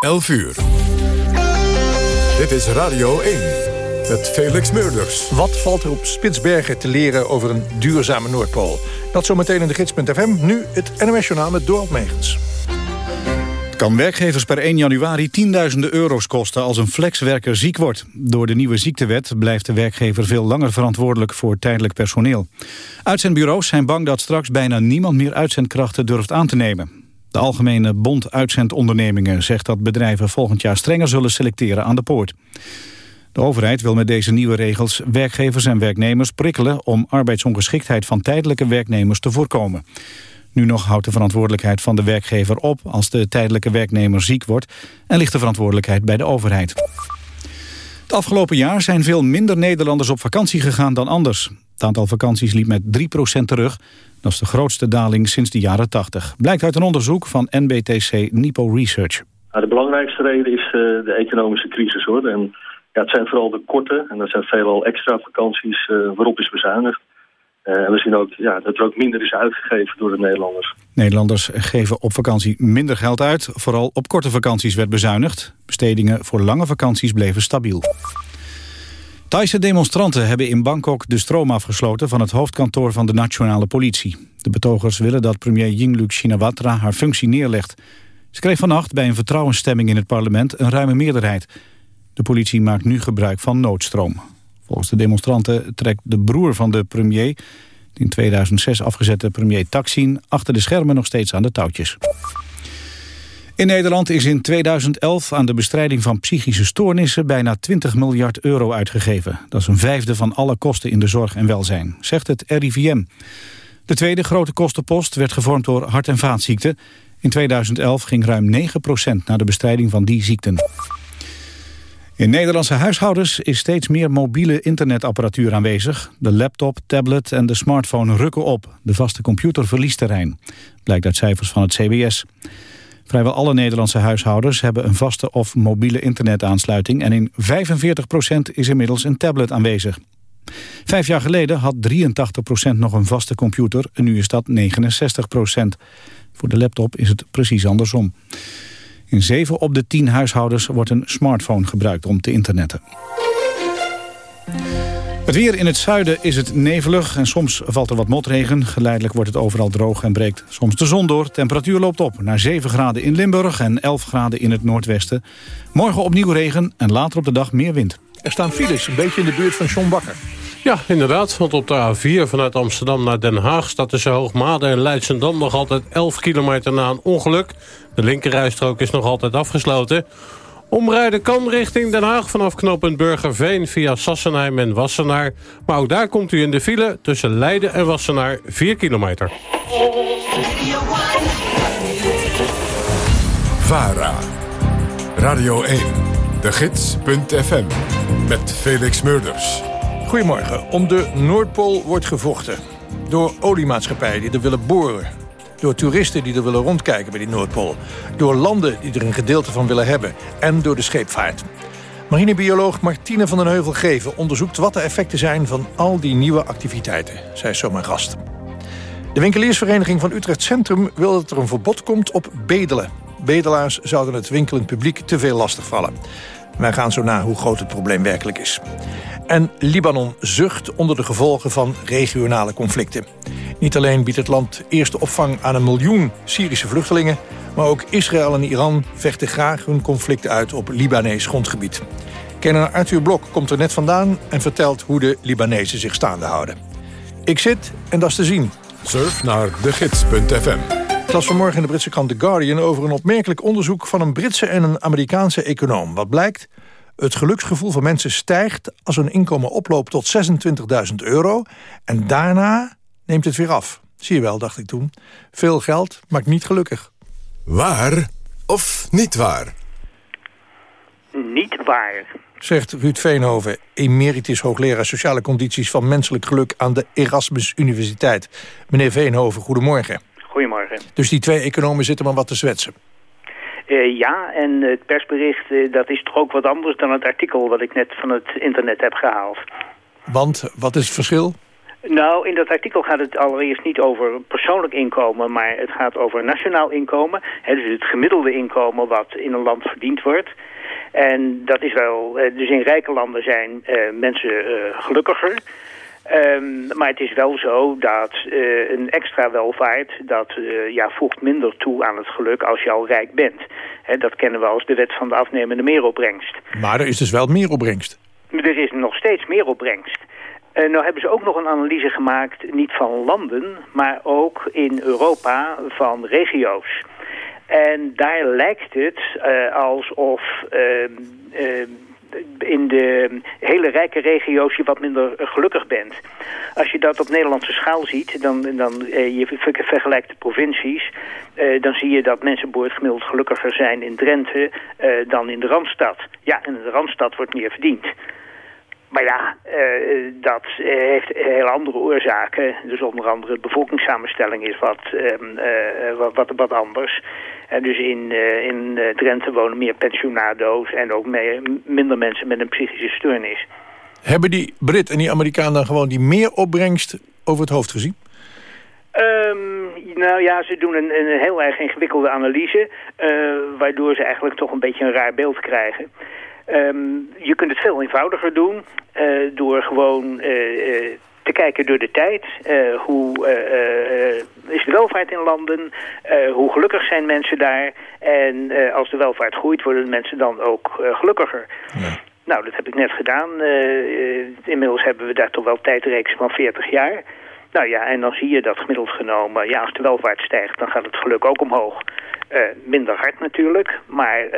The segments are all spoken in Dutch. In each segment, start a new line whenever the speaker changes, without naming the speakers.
11 uur. Dit is Radio 1 met Felix Meurders.
Wat valt er op Spitsbergen te leren over een duurzame Noordpool? Dat zometeen in de gids.fm. Nu het NOS Journaal met Dorot Megens.
Het kan werkgevers per 1 januari tienduizenden euro's kosten als een flexwerker ziek wordt. Door de nieuwe ziektewet blijft de werkgever veel langer verantwoordelijk voor tijdelijk personeel. Uitzendbureaus zijn bang dat straks bijna niemand meer uitzendkrachten durft aan te nemen. De Algemene Bond Uitzendondernemingen zegt dat bedrijven volgend jaar strenger zullen selecteren aan de poort. De overheid wil met deze nieuwe regels werkgevers en werknemers prikkelen om arbeidsongeschiktheid van tijdelijke werknemers te voorkomen. Nu nog houdt de verantwoordelijkheid van de werkgever op als de tijdelijke werknemer ziek wordt en ligt de verantwoordelijkheid bij de overheid. Het afgelopen jaar zijn veel minder Nederlanders op vakantie gegaan dan anders. Het aantal vakanties liep met 3% terug. Dat is de grootste daling sinds de jaren 80. Blijkt uit een onderzoek van NBTC Nipo Research.
de belangrijkste reden is eh, de economische crisis. hoor. En, ja, het zijn vooral de korte en dat zijn veelal extra vakanties uh, waarop is bezuinigd. Uh, en we zien ook ja, dat er ook minder is uitgegeven door de Nederlanders.
Nederlanders geven op vakantie minder geld uit. Vooral op korte vakanties werd bezuinigd. Bestedingen voor lange vakanties bleven stabiel. Thaise demonstranten hebben in Bangkok de stroom afgesloten... van het hoofdkantoor van de nationale politie. De betogers willen dat premier Yingluck Shinawatra haar functie neerlegt. Ze kreeg vannacht bij een vertrouwensstemming in het parlement een ruime meerderheid. De politie maakt nu gebruik van noodstroom. Volgens de demonstranten trekt de broer van de premier... de in 2006 afgezette premier Taksin... achter de schermen nog steeds aan de touwtjes. In Nederland is in 2011 aan de bestrijding van psychische stoornissen bijna 20 miljard euro uitgegeven. Dat is een vijfde van alle kosten in de zorg en welzijn, zegt het RIVM. De tweede grote kostenpost werd gevormd door hart- en vaatziekten. In 2011 ging ruim 9% naar de bestrijding van die ziekten. In Nederlandse huishoudens is steeds meer mobiele internetapparatuur aanwezig. De laptop, tablet en de smartphone rukken op. De vaste computer verliest terrein. Blijkt uit cijfers van het CBS. Vrijwel alle Nederlandse huishoudens hebben een vaste of mobiele internetaansluiting... en in 45% is inmiddels een tablet aanwezig. Vijf jaar geleden had 83% nog een vaste computer en nu is dat 69% Voor de laptop is het precies andersom. In 7 op de 10 huishoudens wordt een smartphone gebruikt om te internetten. Het weer in het zuiden is het nevelig en soms valt er wat motregen. Geleidelijk wordt het overal droog en breekt soms de zon door. Temperatuur loopt op naar 7 graden in Limburg en 11 graden in het noordwesten. Morgen opnieuw regen en later op de dag meer wind.
Er staan files, een beetje in de buurt van John Bakker.
Ja, inderdaad, want op de A4 vanuit Amsterdam naar Den Haag... staat tussen Hoogmade en Leidsendam nog altijd 11 kilometer na een ongeluk. De linkerrijstrook is nog altijd afgesloten... Omrijden kan richting Den Haag vanaf knooppunt Burgerveen via Sassenheim en Wassenaar. Maar ook daar komt u in de file tussen Leiden en Wassenaar 4 kilometer.
VARA, Radio 1, de gids.fm, met Felix Meurders.
Goedemorgen. Om de Noordpool wordt gevochten. Door oliemaatschappijen die er willen boren door toeristen die er willen rondkijken bij die Noordpool. Door landen die er een gedeelte van willen hebben. En door de scheepvaart. Marinebioloog Martine van den Heuvel-Geven onderzoekt wat de effecten zijn van al die nieuwe activiteiten. Zij is mijn gast. De winkeliersvereniging van Utrecht Centrum wil dat er een verbod komt op bedelen. Bedelaars zouden het winkelend publiek te veel lastig vallen. Wij gaan zo na hoe groot het probleem werkelijk is. En Libanon zucht onder de gevolgen van regionale conflicten. Niet alleen biedt het land eerste opvang aan een miljoen Syrische vluchtelingen... maar ook Israël en Iran vechten graag hun conflict uit op Libanees grondgebied. Kenner Arthur Blok komt er net vandaan en vertelt hoe de Libanezen zich staande houden. Ik zit en dat is te zien.
Surf naar degids.fm.
Het was vanmorgen in de Britse krant The Guardian... over een opmerkelijk onderzoek van een Britse en een Amerikaanse econoom. Wat blijkt? Het geluksgevoel van mensen stijgt als hun inkomen oploopt tot 26.000 euro. En daarna neemt het weer af. Zie je wel, dacht ik toen. Veel geld maakt niet gelukkig.
Waar of niet waar?
Niet waar.
Zegt Ruud Veenhoven, emeritus hoogleraar sociale condities van menselijk geluk aan de Erasmus Universiteit. Meneer Veenhoven, goedemorgen.
Goedemorgen.
Dus die twee economen zitten maar wat te zwetsen.
Uh, ja, en het persbericht uh, dat is toch ook wat anders dan het artikel wat ik net van het internet heb gehaald.
Want, wat is het verschil?
Nou, in dat artikel gaat het allereerst niet over persoonlijk inkomen, maar het gaat over nationaal inkomen. Hè, dus het gemiddelde inkomen wat in een land verdiend wordt. En dat is wel, eh, dus in rijke landen zijn uh, mensen uh, gelukkiger. Um, maar het is wel zo dat uh, een extra welvaart, dat uh, ja, voegt minder toe aan het geluk als je al rijk bent. He, dat kennen we als de wet van de afnemende meeropbrengst.
Maar er is dus wel meer opbrengst.
Er is nog steeds meer opbrengst. Uh, nou hebben ze ook nog een analyse gemaakt, niet van landen, maar ook in Europa van regio's. En daar lijkt het uh, alsof uh, in de hele rijke regio's je wat minder gelukkig bent. Als je dat op Nederlandse schaal ziet, dan, dan je vergelijkt de provincies... dan zie je dat mensen gemiddeld gelukkiger zijn in Drenthe dan in de Randstad. Ja, en in de Randstad wordt meer verdiend. Maar ja, uh, dat heeft hele andere oorzaken. Dus onder andere de bevolkingssamenstelling is wat, uh, wat, wat, wat, anders. En dus in, in Drenthe wonen meer pensionado's en ook meer, minder mensen met een psychische stoornis.
Hebben die Brit en die Amerikaan dan gewoon die meer opbrengst over het hoofd gezien?
Um, nou ja, ze doen een, een heel erg ingewikkelde analyse... waardoor ze eigenlijk toch een beetje een raar beeld krijgen... Um, je kunt het veel eenvoudiger doen uh, door gewoon uh, uh, te kijken door de tijd. hoe is de welvaart in landen? hoe gelukkig zijn mensen daar? En als de welvaart groeit, worden de mensen dan ook gelukkiger. Ja. Nou, dat heb ik net gedaan. inmiddels hebben we daar toch wel tijdreeks van 40 jaar. Nou ja, en dan zie je dat gemiddeld genomen, ja, als de welvaart stijgt, dan gaat het geluk ook omhoog. Uh, minder hard natuurlijk, maar uh,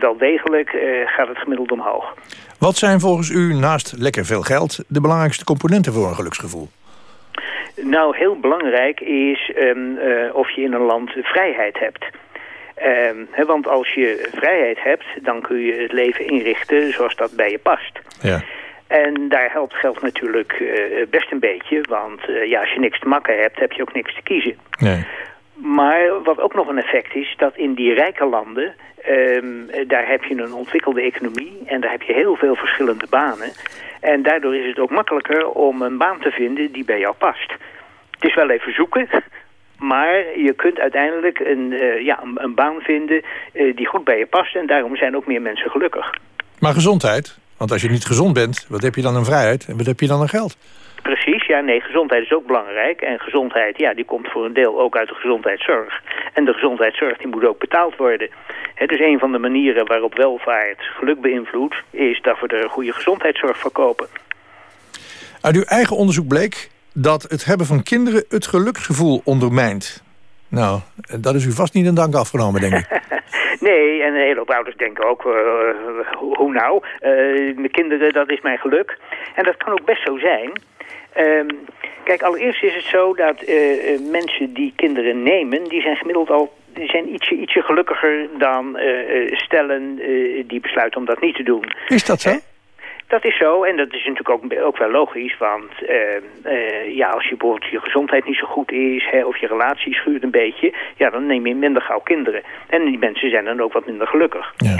wel degelijk uh, gaat het gemiddeld omhoog.
Wat zijn volgens u naast lekker veel geld de belangrijkste componenten voor een geluksgevoel?
Nou, heel belangrijk is um, of je in een land vrijheid hebt. Um, he, want als je vrijheid hebt, dan kun je het leven inrichten zoals dat bij je past. Ja. En daar helpt geld natuurlijk uh, best een beetje. Want uh, ja, als je niks te makken hebt, heb je ook niks te kiezen. Nee. Maar wat ook nog een effect is, dat in die rijke landen... Um, daar heb je een ontwikkelde economie en daar heb je heel veel verschillende banen. En daardoor is het ook makkelijker om een baan te vinden die bij jou past. Het is wel even zoeken, maar je kunt uiteindelijk een, uh, ja, een, een, baan vinden die goed bij je past. En daarom zijn ook meer mensen gelukkig.
Maar gezondheid? Want als je niet gezond bent, wat heb je dan een vrijheid en wat heb je dan een geld?
Precies, ja, nee, gezondheid is ook belangrijk. En gezondheid, ja, die komt voor een deel ook uit de gezondheidszorg. En de gezondheidszorg, die moet ook betaald worden. Het is een van de manieren waarop welvaart geluk beïnvloedt... is dat we er goede gezondheidszorg verkopen.
Uit uw eigen onderzoek bleek dat het hebben van kinderen het geluksgevoel ondermijnt. Nou, dat is u vast niet een dank afgenomen, denk ik.
nee, en een hele hoop ouders denken ook, uh, hoe nou? Uh, mijn kinderen, dat is mijn geluk. En dat kan ook best zo zijn. Um, kijk, allereerst is het zo dat uh, mensen die kinderen nemen... die zijn gemiddeld al die zijn ietsje, ietsje gelukkiger dan stellen die besluiten om dat niet te doen.
Is dat zo?
Dat is zo en dat is natuurlijk ook, ook wel logisch, want uh, uh, ja, als je bijvoorbeeld je gezondheid niet zo goed is hè, of je relatie schuurt een beetje, ja, dan neem je minder gauw kinderen. En die mensen zijn dan ook wat minder gelukkig. Ja.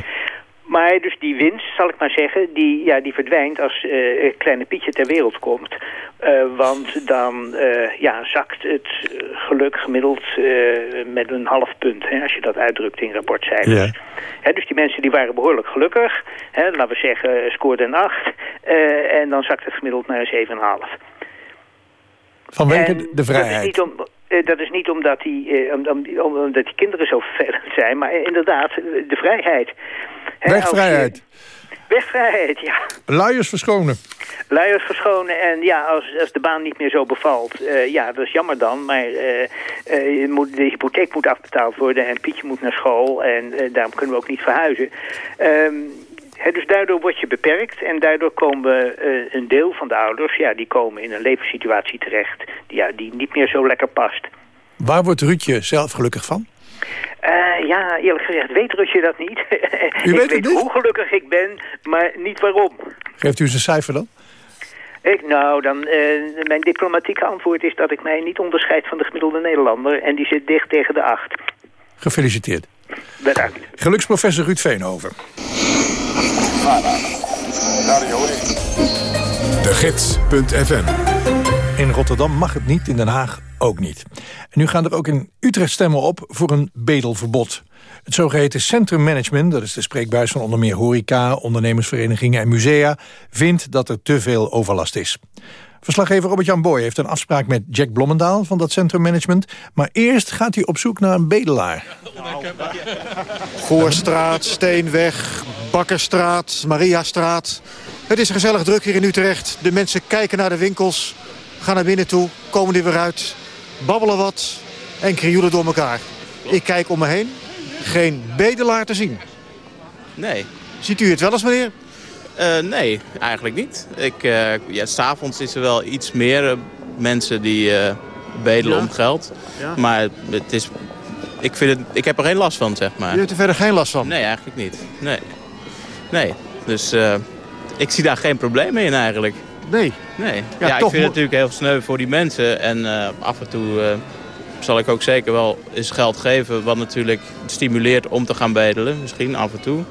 Maar dus die winst, zal ik maar zeggen, die, ja, die verdwijnt als uh, kleine Pietje ter wereld komt. Uh, want dan uh, ja, zakt het geluk gemiddeld met een half punt, hè, als je dat uitdrukt in rapportcijfers. Ja. Hè, dus die mensen die waren behoorlijk gelukkig, hè, laten we zeggen scoorden een 8, en dan zakt het gemiddeld naar een 7,5.
Vanwege en de vrijheid.
Dat is om, dat is niet omdat, die, om, om, omdat die kinderen zo vervelend zijn, maar inderdaad de vrijheid.
Wegvrijheid.
Wegvrijheid, ja.
Luiers verschonen.
Luiers verschonen en ja, als, als de baan niet meer zo bevalt, uh, ja, dat is jammer dan. Maar uh, uh, moet, de hypotheek moet afbetaald worden en Pietje moet naar school en daarom kunnen we ook niet verhuizen. Um, dus daardoor word je beperkt en daardoor komen een deel van de ouders, ja, die komen in een levenssituatie terecht die, ja, die niet meer zo lekker past.
Waar wordt Ruudje zelf gelukkig van?
Uh, ja, eerlijk gezegd weet Rusje dat niet.
U
weet
ik weet
hoe gelukkig ik ben, maar niet waarom.
Geeft u eens een cijfer dan?
Ik, nou, dan, uh, mijn diplomatieke antwoord is dat ik mij niet onderscheid van de gemiddelde Nederlander. En die zit dicht tegen de acht.
Gefeliciteerd.
Bedankt.
Geluksprofessor Ruud Veenhoven.
De Gids.fm
In Rotterdam mag het niet, in Den Haag ook niet. En nu gaan er ook in Utrecht stemmen op voor een bedelverbod. Het zogeheten Centrum Management, dat is de spreekbuis van onder meer horeca, ondernemersverenigingen en musea, vindt dat er te veel overlast is. Verslaggever Robert-Jan Boy heeft een afspraak met Jack Blommendaal van dat Centrum Management. Maar eerst gaat hij op zoek naar een bedelaar.
Voorstraat, Steenweg, Bakkerstraat, Mariastraat. Het is gezellig druk hier in Utrecht. De mensen kijken naar de winkels, gaan naar binnen toe, komen er weer uit, babbelen wat en krioelen door elkaar. Ik kijk om me heen, geen bedelaar te zien.
Nee.
Ziet u het wel eens, meneer?
Uh, nee, eigenlijk niet. Ik, uh, ja, S'avonds is er wel iets meer uh, mensen die bedelen ja. om geld. Ja. Maar het is, ik, vind het, ik heb er geen last van, zeg maar.
U hebt er verder geen last van?
Nee, eigenlijk niet. Nee. nee. Dus ik zie daar geen probleem in eigenlijk.
Nee?
Nee. Ja, ja ik vind het natuurlijk heel sneu voor die mensen. En af en toe zal ik ook zeker wel eens geld geven... wat natuurlijk stimuleert om te gaan bedelen. Misschien af en toe.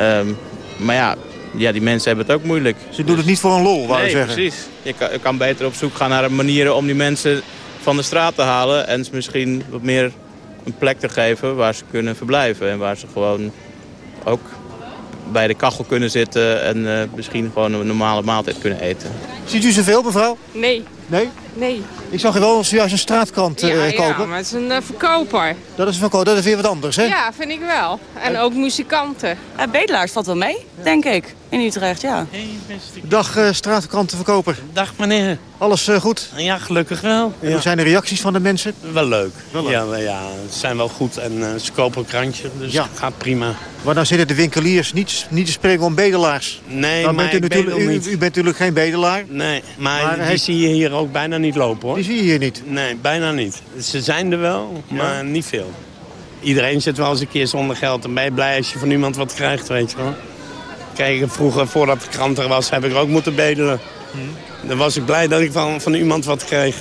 Um, maar ja, ja, die mensen hebben het ook moeilijk.
Ze doen het niet voor een lol, wou
nee,
je zeggen?
precies. Je kan, je kan, beter op zoek gaan naar manieren om die mensen van de straat te halen... en ze misschien wat meer een plek te geven waar ze kunnen verblijven. En waar ze gewoon ook bij de kachel kunnen zitten... en uh, misschien gewoon een normale maaltijd kunnen eten.
Ziet u zoveel, mevrouw?
Nee.
Nee?
Nee.
Ik zag je wel zojuist een straatkrant
ja,
uh, kopen.
Ja, maar het is een uh, verkoper.
Dat is een verkoper, dat is weer wat anders, hè?
Ja, vind ik wel. En ook muzikanten.
Bedelaars valt wel mee, denk ik, in Utrecht, ja.
Dag uh, straatkrantenverkoper.
Dag meneer.
Alles goed?
Ja, gelukkig wel.
En hoe zijn de reacties van de mensen?
Wel leuk.
Wel leuk.
Ja, ja, ze zijn wel goed en ze kopen een krantje, dus
ja.
het gaat prima.
Maar dan zitten de winkeliers niet, niet te spreken om bedelaars.
Nee,
dan
maar
bent u, natuurlijk, u,
niet.
u, bent natuurlijk geen bedelaar.
Nee, maar, maar die hij... zie je hier ook bijna niet lopen, hoor.
Die zie je hier niet?
Nee, bijna niet. Ze zijn er wel, maar ja. niet veel. Iedereen zit wel eens een keer zonder geld. En ben je blij als je van iemand wat krijgt, weet je wel. Kijk, vroeger, voordat de krant er was, heb ik ook moeten bedelen. Hmm. Dan was ik blij dat ik van, van iemand wat kreeg.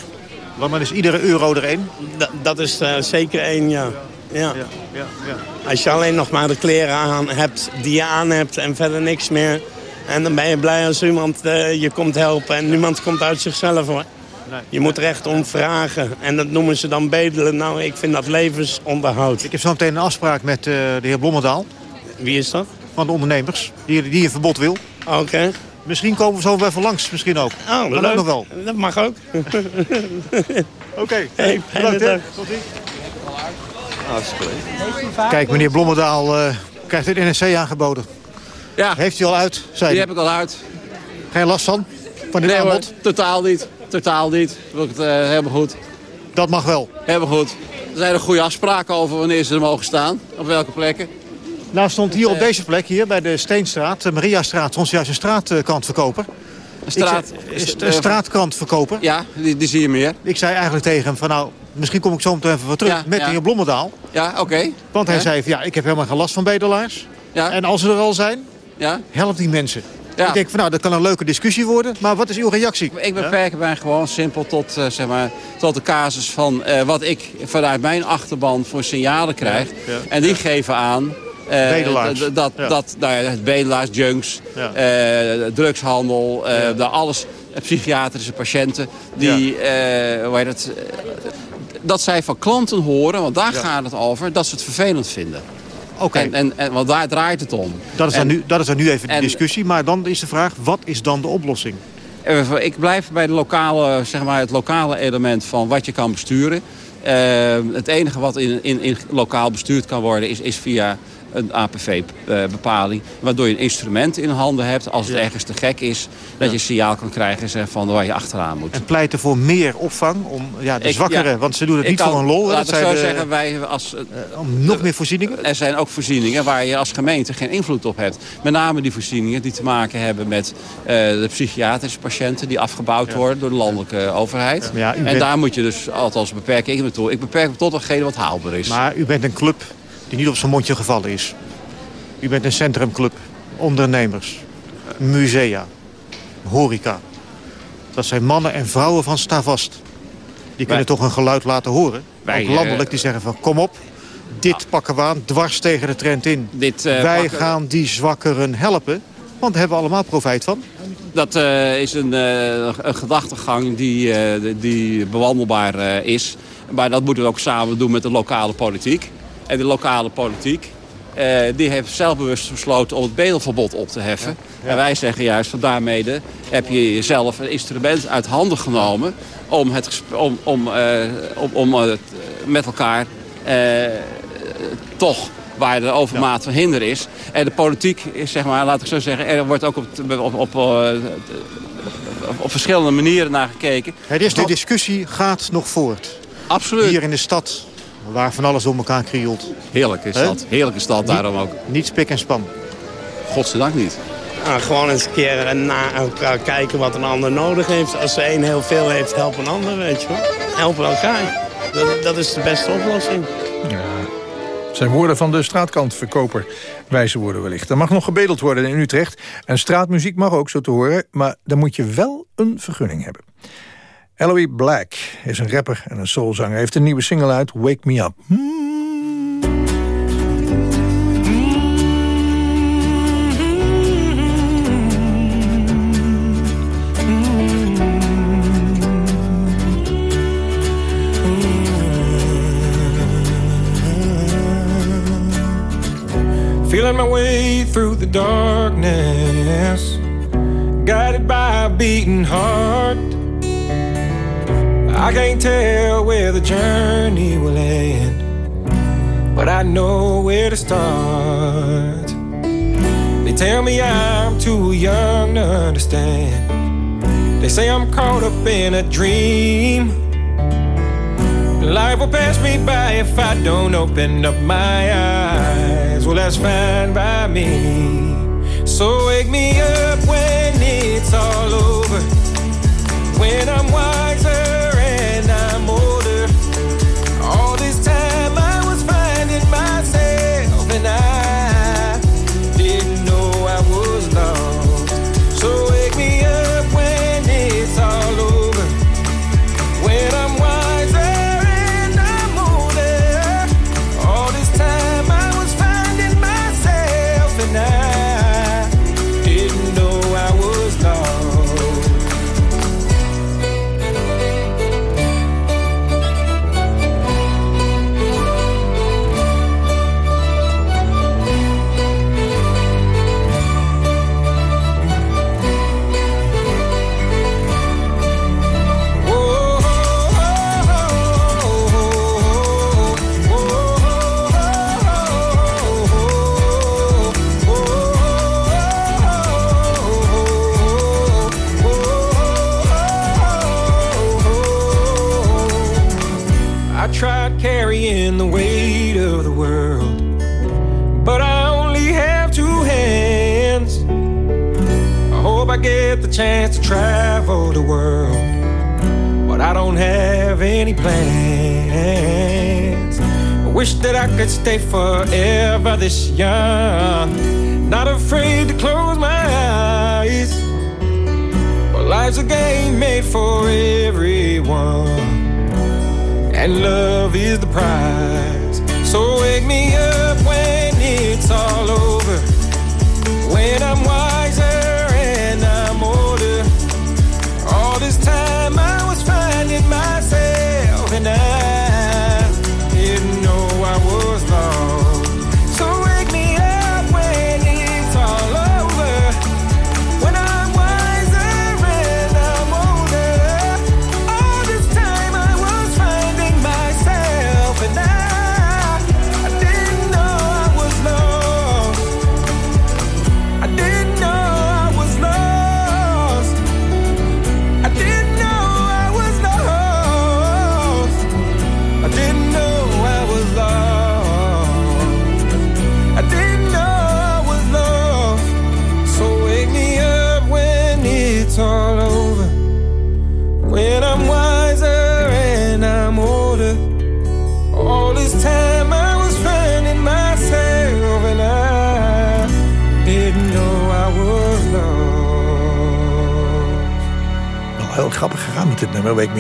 Maar is iedere euro er één?
Da dat is uh, zeker één, ja. Ja.
Ja, ja, ja.
Als je alleen nog maar de kleren aan hebt die je aan hebt en verder niks meer. En dan ben je blij als iemand uh, je komt helpen en niemand komt uit zichzelf hoor. Nee. Je moet er echt om vragen. En dat noemen ze dan bedelen. Nou, ik vind dat levensonderhoud.
Ik heb zo meteen een afspraak met uh, de heer Blommendaal.
Wie is dat?
Van de ondernemers, die, die een verbod wil.
Oké. Okay.
Misschien komen we zo even langs, misschien ook.
Oh,
dat
leuk.
nog wel.
Dat mag ook.
Oké, okay.
hey,
bedankt. Hè. Tot ziens. Kijk, meneer Blommendaal uh, krijgt het NSC aangeboden.
Ja.
Heeft u al uit? Zei
Die heb ik al uit.
Geen last van? Van dit
nee,
aanbod?
Hoor, totaal niet. Totaal niet. Het uh, helemaal goed.
Dat mag wel?
Helemaal goed. Er zijn er goede afspraken over wanneer ze er mogen staan. Op welke plekken.
Nou stond hier op deze plek, hier bij de Steenstraat, de Mariastraat, soms juist een straatkantverkoper.
Een straat,
straatkantverkoper.
Ja, die, die zie je meer.
Ik zei eigenlijk tegen hem van nou, misschien kom ik zo meteen even wat terug
ja,
met
ja.
de heer Blommendaal.
Ja, oké. Okay.
Want hij zei van ja, ik heb helemaal geen last van bedelaars.
Ja.
En als ze er al zijn,
ja.
help die mensen.
Ja.
Ik denk van nou, dat kan een leuke discussie worden. Maar wat is uw reactie?
Ik beperk mij gewoon simpel tot, uh, zeg maar, tot de casus van uh, wat ik vanuit mijn achterban voor signalen krijg.
Ja.
En die geven aan uh,
bedelaars.
Dat,
ja.
dat, nou ja, bedelaars, junks,
ja.
uh, drugshandel, uh, ja. alles, psychiatrische patiënten. Die, ja. hoe heet het, dat zij van klanten horen, want daar gaat het over, dat ze het vervelend vinden.
Oké. Okay.
En, en, en, want daar draait het om.
Dat is,
en,
dan nu, dat is dan nu even de discussie. Maar dan is de vraag, wat is dan de oplossing?
Ik blijf bij de lokale, zeg maar, het lokale element van wat je kan besturen. Uh, het enige wat in, in, in lokaal bestuurd kan worden is, is via een APV-bepaling. Waardoor je een instrument in handen hebt als het ja. ergens te gek is. Dat je signaal kan krijgen en zeggen van waar je achteraan moet.
En pleiten voor meer opvang om ja, de zwakkeren. Ja, want ze doen het niet
kan,
voor een lol. Dat
ik zo
de,
zeggen, wij als...
Uh, om nog meer voorzieningen?
Er zijn ook voorzieningen waar je als gemeente geen invloed op hebt. Met name die voorzieningen die te maken hebben met uh, de psychiatrische patiënten... die afgebouwd worden door de landelijke overheid. en bent... daar moet je dus, althans beperk ik me toe. Ik beperk me tot datgene wat haalbaar is.
Maar u bent een club die niet op zijn mondje gevallen is. U bent een centrumclub, ondernemers, musea, horeca. Dat zijn mannen en vrouwen van Stavast. Die kunnen toch een geluid laten horen. Wij, Ook landelijk, die zeggen van kom op, dit pakken we aan, dwars tegen de trend in.
Dit, uh,
wij
pakken...
gaan die zwakkeren helpen, want daar hebben we allemaal profijt van.
dat is een, een gedachtegang die, die bewandelbaar is. Maar dat moeten we ook samen doen met de lokale politiek. En de lokale politiek die heeft zelfbewust besloten om het bedelverbod op te heffen. En wij zeggen juist, van daarmee heb je jezelf een instrument uit handen genomen... om, het, om, om, om, om met elkaar toch waar de overmaat van hinder is. En de politiek is, zeg maar, laat ik zo zeggen, er wordt ook op, op, op, op verschillende manieren naar gekeken.
Het is, de discussie gaat nog voort.
Absoluut.
Hier in de stad, waar van alles om elkaar krielt.
Heerlijke stad, heerlijke stad daarom ook.
Niet spik en span.
Godzijdank niet.
Gewoon eens een keer naar elkaar kijken wat een ander nodig heeft. Als de een heel veel heeft, help een ander, weet je wel. Helpen elkaar. Dat, dat is de beste oplossing.
Ja. Zijn woorden van de straatkantverkoper. Wijze woorden wellicht. Er mag nog gebedeld worden in Utrecht. En straatmuziek mag ook, zo te horen. Maar dan moet je wel een vergunning hebben. Eloy Black is een rapper en een soulzanger. Heeft een nieuwe single uit, Wake Me Up.
Feeling my way through the darkness, guided by a beating heart. I can't tell where the journey will end, but I know where to start. They tell me I'm too young to understand. They say I'm caught up in a dream. Life will pass me by if I don't open up my eyes. Well, that's fine by me. So wake me up when it's all over. When I'm wiser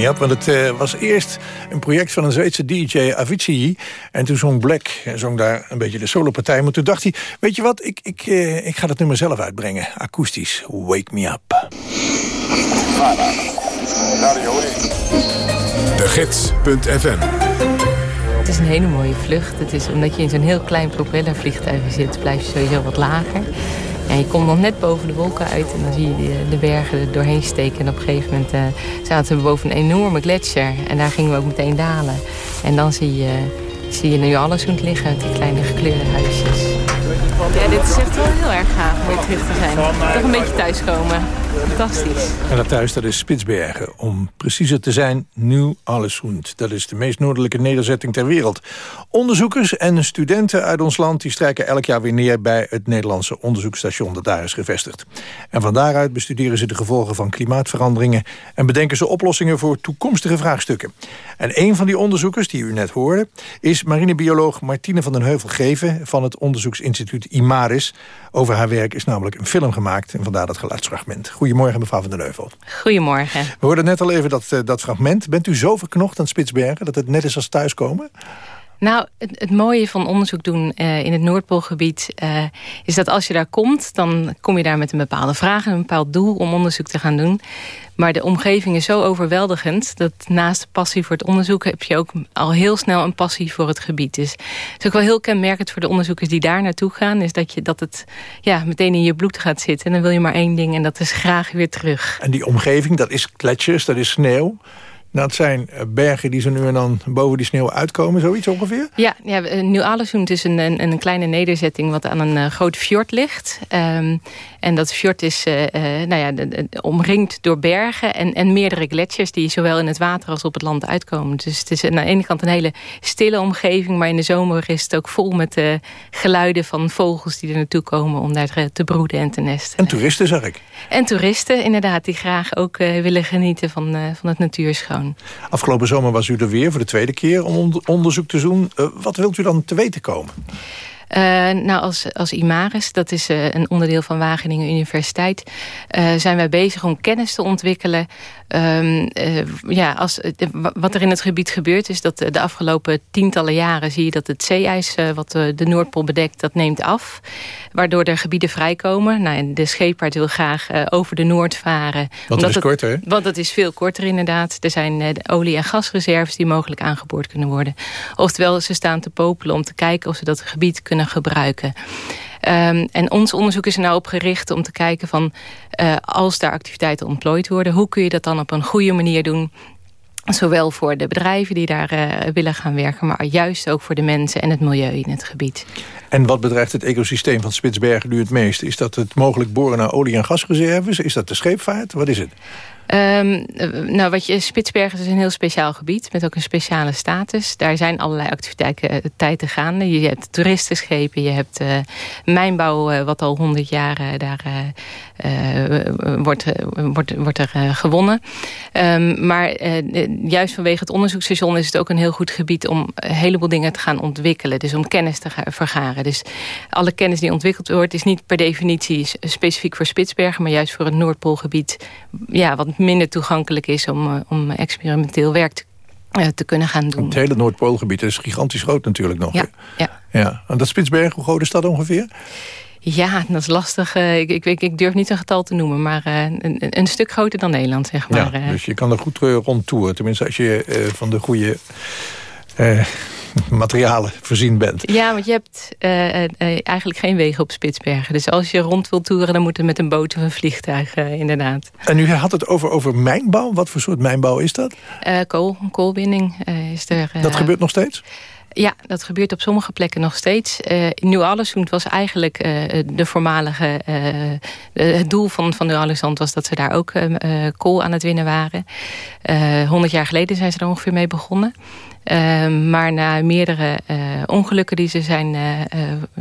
Up.
Want het uh, was eerst een project van een Zweedse DJ, Avicii. En toen zong Black en zong daar een beetje de solopartij. Maar toen dacht hij, weet je wat, ik, ik, uh, ik ga dat nummer zelf uitbrengen. Akoestisch, Wake Me Up.
De Gids.fm
Het is een hele mooie vlucht. Het is omdat je in zo'n heel klein propellervliegtuig zit, blijf je sowieso wat lager. Je komt nog net boven de wolken uit en dan zie je de, de bergen er doorheen steken. En op een gegeven moment uh, zaten we boven een enorme gletsjer. En daar gingen we ook meteen dalen. En dan zie je, zie je nu alles het liggen die kleine gekleurde huisjes. Ja, dit is echt wel heel erg gaaf om weer terug te zijn. Toch een beetje thuiskomen. Fantastisch.
En dat thuis, dat is Spitsbergen. Om preciezer te zijn, Nieuw Alleshoend. Dat is de meest noordelijke nederzetting ter wereld. Onderzoekers en studenten uit ons land... die strijken elk jaar weer neer bij het Nederlandse onderzoeksstation... dat daar is gevestigd. En van daaruit bestuderen ze de gevolgen van klimaatveranderingen... en bedenken ze oplossingen voor toekomstige vraagstukken. En een van die onderzoekers, die u net hoorde... is marinebioloog Martine van den Heuvel-Geven... van het onderzoeksinstituut IMARIS. Over haar werk is namelijk een film gemaakt... en vandaar dat geluidsfragment. Goedemorgen, mevrouw van der Leuvel.
Goedemorgen.
We hoorden net al even dat, uh, dat fragment. Bent u zo verknocht aan Spitsbergen dat het net is als thuiskomen?
Nou, het, mooie van onderzoek doen uh, in het Noordpoolgebied... Uh, is dat als je daar komt, dan kom je daar met een bepaalde vraag... en een bepaald doel om onderzoek te gaan doen. Maar de omgeving is zo overweldigend... dat naast de passie voor het onderzoek... heb je ook al heel snel een passie voor het gebied. Dus het is ook wel heel kenmerkend voor de onderzoekers die daar naartoe gaan... is dat, je, dat het ja, meteen in je bloed gaat zitten. En dan wil je maar één ding en dat is graag weer terug.
En die omgeving, dat is gletsjers, dat is sneeuw... Het zijn bergen die zo nu en dan boven die sneeuw uitkomen, zoiets ongeveer?
Ja, ja Nieuw-Alesund is een, een, een, kleine nederzetting wat aan een uh, groot fjord ligt. Um, en dat fjord is uh, uh, nou ja, de, de, omringd door bergen en, en meerdere gletsjers... die zowel in het water als op het land uitkomen. Dus het is aan de ene kant een hele stille omgeving... maar in de zomer is het ook vol met geluiden van vogels die er naartoe komen... om daar te broeden en te nesten.
En toeristen, zeg ik.
En toeristen, inderdaad, die graag ook willen genieten van, van het natuurschoon.
Afgelopen zomer was u er weer voor de tweede keer om onderzoek te doen. Uh, wat wilt u dan te weten komen?
Uh, nou, als, als IMARIS, dat is uh, een onderdeel van Wageningen Universiteit... Uh, zijn wij bezig om kennis te ontwikkelen. Um, ja, als, wat er in het gebied gebeurt is dat de afgelopen tientallen jaren... zie je dat het zeeijs wat de Noordpool bedekt, dat neemt af. Waardoor er gebieden vrijkomen. Nou, de scheepvaart wil graag over de Noord varen.
Want dat is korter, hè?
Want dat is veel korter, inderdaad. Er zijn olie- en gasreserves die mogelijk aangeboord kunnen worden. Oftewel, ze staan te popelen om te kijken of ze dat gebied kunnen gebruiken. Um, en ons onderzoek is er nou op gericht om te kijken van... Uh, als daar activiteiten ontplooid worden... hoe kun je dat dan op een goede manier doen... Zowel voor de bedrijven die daar uh, willen gaan werken... maar juist ook voor de mensen en het milieu in het gebied.
En wat bedreigt het ecosysteem van Spitsbergen nu het meest? Is dat het mogelijk boren naar olie- en gasreserves? Is dat de scheepvaart? Wat is het?
Um, nou, wat je, Spitsbergen is een heel speciaal gebied met ook een speciale status. Daar zijn allerlei activiteiten gaande. Je hebt toeristenschepen, je hebt uh, mijnbouw wat al honderd jaar daar wordt, wordt, wordt er gewonnen. Um, maar juist vanwege het onderzoeksstation is het ook een heel goed gebied om een heleboel dingen te gaan ontwikkelen. Dus om kennis te vergaren. Dus alle kennis die ontwikkeld wordt is niet per definitie specifiek voor Spitsbergen, maar juist voor het Noordpoolgebied. Ja, wat minder toegankelijk is om, uh, om experimenteel werk te, uh, te, kunnen gaan doen.
Het hele Noordpoolgebied is gigantisch groot natuurlijk nog.
Ja, ja.
ja. En dat Spitsbergen, hoe groot is dat ongeveer?
Ja, dat is lastig. Uh, ik, ik, ik, durf niet een getal te noemen, maar een, een, stuk groter dan Nederland, zeg maar.
Ja, dus je kan er goed rond toeren. Tenminste, als je van de goede materialen voorzien bent.
Ja, want je hebt uh, uh, eigenlijk geen wegen op Spitsbergen. Dus als je rond wilt toeren, dan moet het met een boot of een vliegtuig, uh, inderdaad.
En u had het over, over mijnbouw. Wat voor soort mijnbouw is dat?
kool, koolwinning is er.
dat gebeurt nog steeds?
Ja, dat gebeurt op sommige plekken nog steeds. Uh, Nieuw-Alessand was eigenlijk uh, de voormalige... Uh, het doel van, van Nieuw-Alessand was dat ze daar ook kool aan het winnen waren. Honderd jaar geleden zijn ze er ongeveer mee begonnen. Ehm, maar na meerdere uh, ongelukken die ze zijn uh,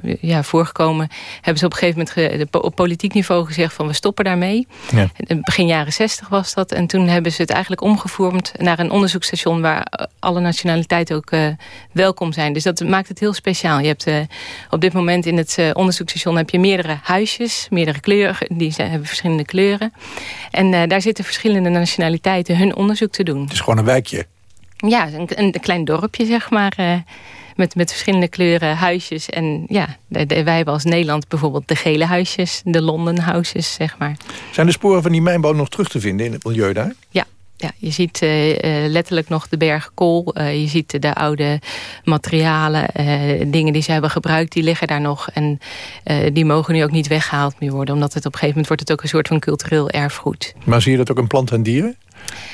uh, ja, voorgekomen... hebben ze op een gegeven moment op politiek niveau gezegd... van we stoppen daarmee. Ja. Begin jaren zestig was dat. En toen hebben ze het eigenlijk omgevormd naar een onderzoeksstation... waar alle nationaliteiten ook welkom zijn. Dus dat maakt het heel speciaal. Je hebt op dit moment in het onderzoeksstation heb je meerdere huisjes... meerdere kleuren, die zijn, hebben verschillende kleuren. En daar zitten verschillende nationaliteiten hun onderzoek te doen.
Het is gewoon een wijkje.
Ja, een, een klein dorpje, zeg maar. Uh, met, met verschillende kleuren huisjes. En ja, de, de, wij hebben als Nederland bijvoorbeeld de gele huisjes. De London houses, zeg maar.
Zijn de sporen van die mijnbouw nog terug te vinden in het milieu daar?
Ja, ja, je ziet uh, letterlijk nog de berg kool. Uh, je ziet de oude materialen, dingen die ze hebben gebruikt, die liggen daar nog. En die mogen nu ook niet weggehaald meer worden. Omdat het op een gegeven moment wordt het ook een soort van cultureel erfgoed.
Maar zie je dat ook in planten en dieren?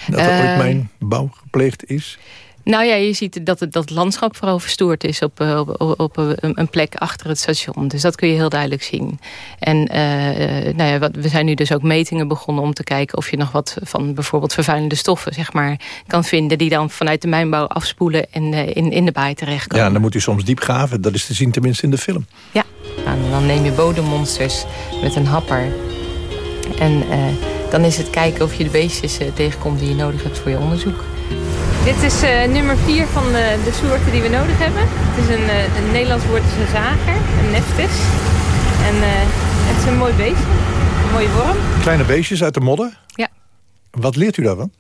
Dat er ooit mijn bouw gepleegd is?
Nou ja, je ziet dat het, dat het landschap vooral verstoord is op, op, op een plek achter het station. Dus dat kun je heel duidelijk zien. En uh, nou ja, we zijn nu dus ook metingen begonnen om te kijken of je nog wat van bijvoorbeeld vervuilende stoffen zeg maar, kan vinden. Die dan vanuit de mijnbouw afspoelen en uh, in, in de baai terechtkomen.
Ja, dan moet u soms diep graven. Dat is te zien tenminste in de film.
Ja, en dan neem je bodemmonsters met een happer. En uh, dan is het kijken of je de beestjes tegenkomt die je nodig hebt voor je onderzoek. Dit is uh, nummer 4 van de, de, soorten die we nodig hebben. Het is een, uh, een Nederlands woord is een zager, een neftis. En uh, het is een mooi beestje, een mooie worm.
Kleine beestjes uit de modder?
Ja.
Wat leert u daarvan?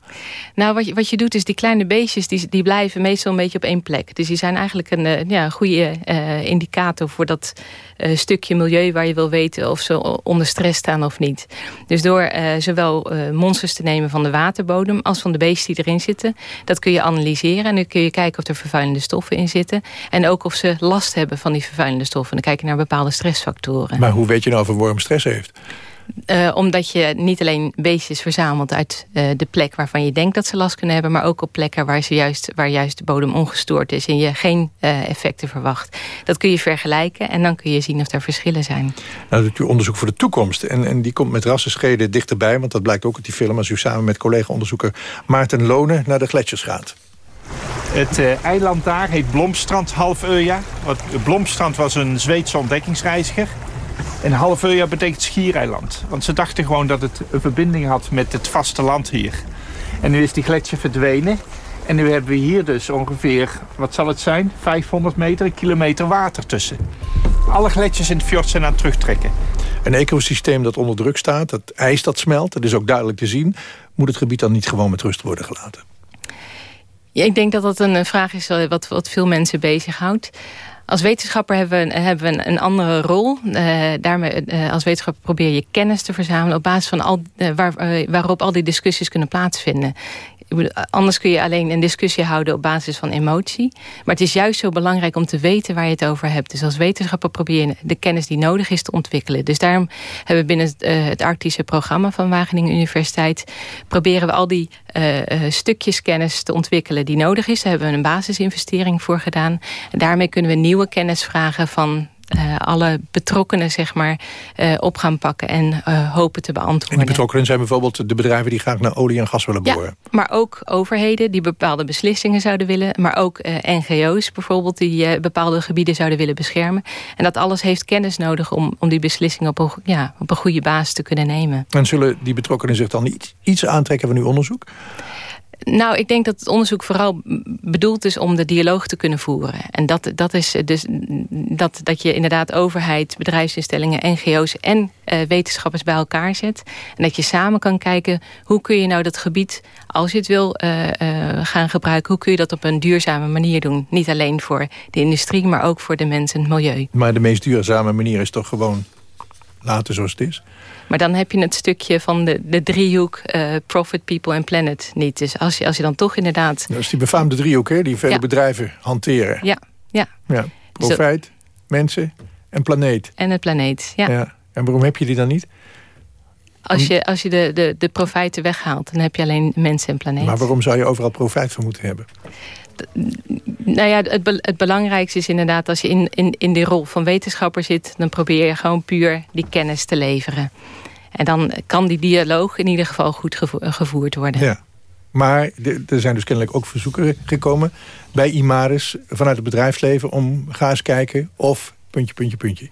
Nou, wat je, wat je doet is die kleine beestjes... Die, die blijven meestal een beetje op één plek. Dus die zijn eigenlijk een uh, ja, goede uh, indicator... voor dat uh, stukje milieu waar je wil weten... of ze onder stress staan of niet. Dus door zowel monsters te nemen van de waterbodem... als van de beesten die erin zitten... dat kun je analyseren. En dan kun je kijken of er vervuilende stoffen in zitten. En ook of ze last hebben van die vervuilende stoffen. Dan kijk je naar bepaalde stressfactoren.
Maar hoe weet je nou of een worm stress heeft?
Uh, omdat je niet alleen beestjes verzamelt uit uh, de plek waarvan je denkt dat ze last kunnen hebben, maar ook op plekken waar, ze juist, waar juist de bodem ongestoord is en je geen uh, effecten verwacht. Dat kun je vergelijken en dan kun je zien of er verschillen zijn.
Nou doet u onderzoek voor de toekomst en, en die komt met rassenscheden dichterbij, want dat blijkt ook uit die film als u samen met collega-onderzoeker Maarten Lonen naar de gletsjers gaat.
Het uh, eiland daar heet Blomstrand half Euja. Blomstrand was een Zweedse ontdekkingsreiziger. En Halveuja betekent schiereiland. Want ze dachten gewoon dat het een verbinding had met het vasteland hier. En nu is die gletsjer verdwenen. En nu hebben we hier dus ongeveer, wat zal het zijn? 500 meter, een kilometer water tussen. Alle gletsjers in het fjord zijn aan het terugtrekken.
Een ecosysteem dat onder druk staat, het ijs dat smelt, dat is ook duidelijk te zien. Moet het gebied dan niet gewoon met rust worden gelaten?
Ja, ik denk dat dat een vraag is wat, wat veel mensen bezighoudt. Als wetenschapper hebben we, hebben we een andere rol. Uh, daarmee, uh, als wetenschapper probeer je kennis te verzamelen... op basis van al, waar, waarop al die discussies kunnen plaatsvinden. Anders kun je alleen een discussie houden op basis van emotie. Maar het is juist zo belangrijk om te weten waar je het over hebt. Dus als wetenschapper probeer je de kennis die nodig is te ontwikkelen. Dus daarom hebben we binnen het, uh, het Arctische programma van Wageningen Universiteit... proberen we al die uh, stukjes kennis te ontwikkelen die nodig is. Daar hebben we een basisinvestering voor gedaan. En daarmee kunnen we nieuwe kennis vragen van uh, alle betrokkenen zeg maar, uh, op gaan pakken en uh, hopen te beantwoorden. En
die betrokkenen zijn bijvoorbeeld de bedrijven die graag naar olie en gas willen boren?
Ja, maar ook overheden die bepaalde beslissingen zouden willen. Maar ook NGO's bijvoorbeeld die bepaalde gebieden zouden willen beschermen. En dat alles heeft kennis nodig om, om die beslissingen op een, ja, op een goede basis te kunnen nemen.
En zullen die betrokkenen zich dan iets, iets aantrekken van uw onderzoek?
Nou, ik denk dat het onderzoek vooral bedoeld is om de dialoog te kunnen voeren. En dat, dat is dus dat, dat je inderdaad overheid, bedrijfsinstellingen, NGO's en uh, wetenschappers bij elkaar zet. En dat je samen kan kijken hoe kun je nou dat gebied, als je het wil uh, uh, gaan gebruiken, hoe kun je dat op een duurzame manier doen. Niet alleen voor de industrie, maar ook voor de mensen en het milieu.
Maar de meest duurzame manier is toch gewoon laten zoals het is?
Maar dan heb je het stukje van de, de driehoek uh, Profit, People en Planet niet. Dus als je, als je dan toch inderdaad...
Dat is die befaamde driehoek hè, die vele ja. bedrijven hanteren.
Ja, ja.
ja. Profijt, dus mensen en planeet.
En het planeet, ja. ja.
En waarom heb je die dan niet?
Als je, als je de, de, de profijten weghaalt, dan heb je alleen mensen en planeet.
Maar waarom zou je overal profijt van moeten hebben?
Nou ja, het, het, belangrijkste is inderdaad... als je in, in, in die rol van wetenschapper zit... dan probeer je gewoon puur die kennis te leveren. En dan kan die dialoog in ieder geval goed gevoerd worden.
Ja. Maar er zijn dus kennelijk ook verzoeken gekomen bij Imaris vanuit het bedrijfsleven om ga eens kijken of puntje, puntje, puntje.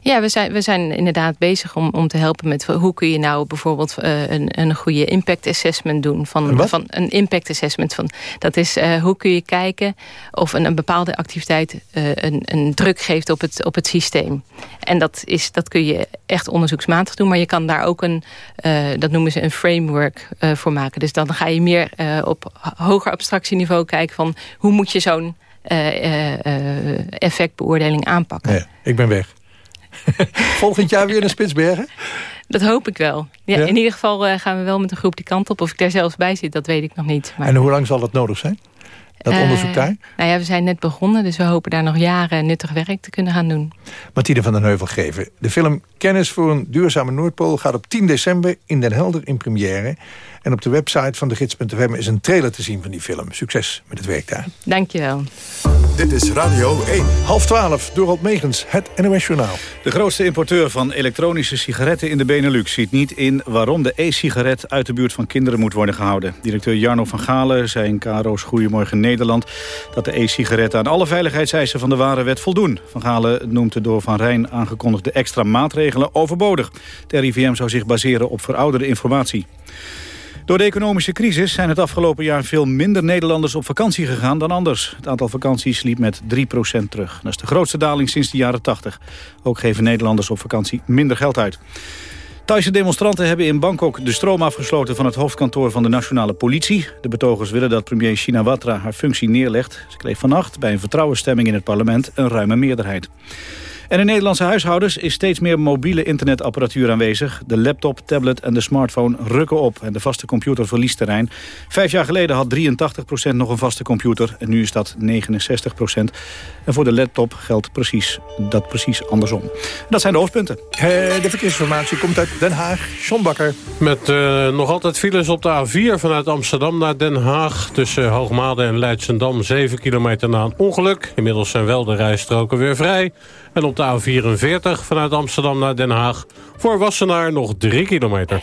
Ja, we zijn, we zijn inderdaad bezig om, om te helpen met hoe kun je nou bijvoorbeeld eh, een, een goede impact assessment doen.
Een
Van,
wat?
van een impact assessment. Van, dat is eh, hoe kun je kijken of een, een bepaalde activiteit eh, een, een druk geeft op het, op het systeem. En dat, is, dat kun je echt onderzoeksmatig doen, maar je kan daar ook een, dat noemen ze een framework voor maken. Dus dan ga je meer op hoger abstractieniveau kijken van hoe moet je zo'n effectbeoordeling aanpakken.
Ja, ik ben weg. Volgend jaar weer naar Spitsbergen?
Dat hoop ik wel. Ja,
Ja?
In ieder geval eh, gaan we wel met een groep die kant op. Of ik daar zelfs bij zit, dat weet ik nog niet. Maar,
En hoe lang zal dat nodig zijn? Dat
eh,
onderzoek daar?
Nou ja, we zijn net begonnen, dus we hopen daar nog jaren nuttig werk te kunnen gaan doen.
Martine van den Heuvel geven. De film Kennis voor een duurzame Noordpool gaat op 10 december in Den Helder in première. En op de website van de gids.fm is een trailer te zien van die film. Succes met het werk daar.
Dankjewel.
Dit is Radio 1.
Half 12, Dorald Megens, het NOS Journaal.
De grootste importeur van elektronische sigaretten in de Benelux ziet niet in waarom de e-sigaret uit de buurt van kinderen moet worden gehouden. Directeur Jarno van Galen zei in KRO's Goedemorgen Nederland dat de e-sigaretten aan alle veiligheidseisen van de warenwet voldoen. Van Galen noemt de door Van Rijn aangekondigde extra maatregelen overbodig. De RIVM zou zich baseren op verouderde informatie. Door de economische crisis zijn het afgelopen jaar veel minder Nederlanders op vakantie gegaan dan anders. Het aantal vakanties liep met 3% terug. Dat is de grootste daling sinds de jaren 80. Ook geven Nederlanders op vakantie minder geld uit. Thaise demonstranten hebben in Bangkok de stroom afgesloten van het hoofdkantoor van de nationale politie. De betogers willen dat premier Shinawatra haar functie neerlegt. Ze kreeg vannacht bij een vertrouwensstemming in het parlement een ruime meerderheid. En in Nederlandse huishoudens is steeds meer mobiele internetapparatuur aanwezig. De laptop, tablet en de smartphone rukken op en de vaste computer verliest terrein. Vijf jaar geleden had 83% nog een vaste computer en nu is dat 69%. En voor de laptop geldt precies, dat precies andersom. Dat zijn de hoofdpunten.
Eh, de verkeersinformatie komt uit Den Haag. John Bakker.
Met eh, nog altijd files op de A4 vanuit Amsterdam naar Den Haag. Tussen Hoogmade en Leidsendam 7 kilometer na een ongeluk. Inmiddels zijn wel de rijstroken weer vrij. En op de A44 vanuit Amsterdam naar Den Haag. Voor Wassenaar nog 3 kilometer.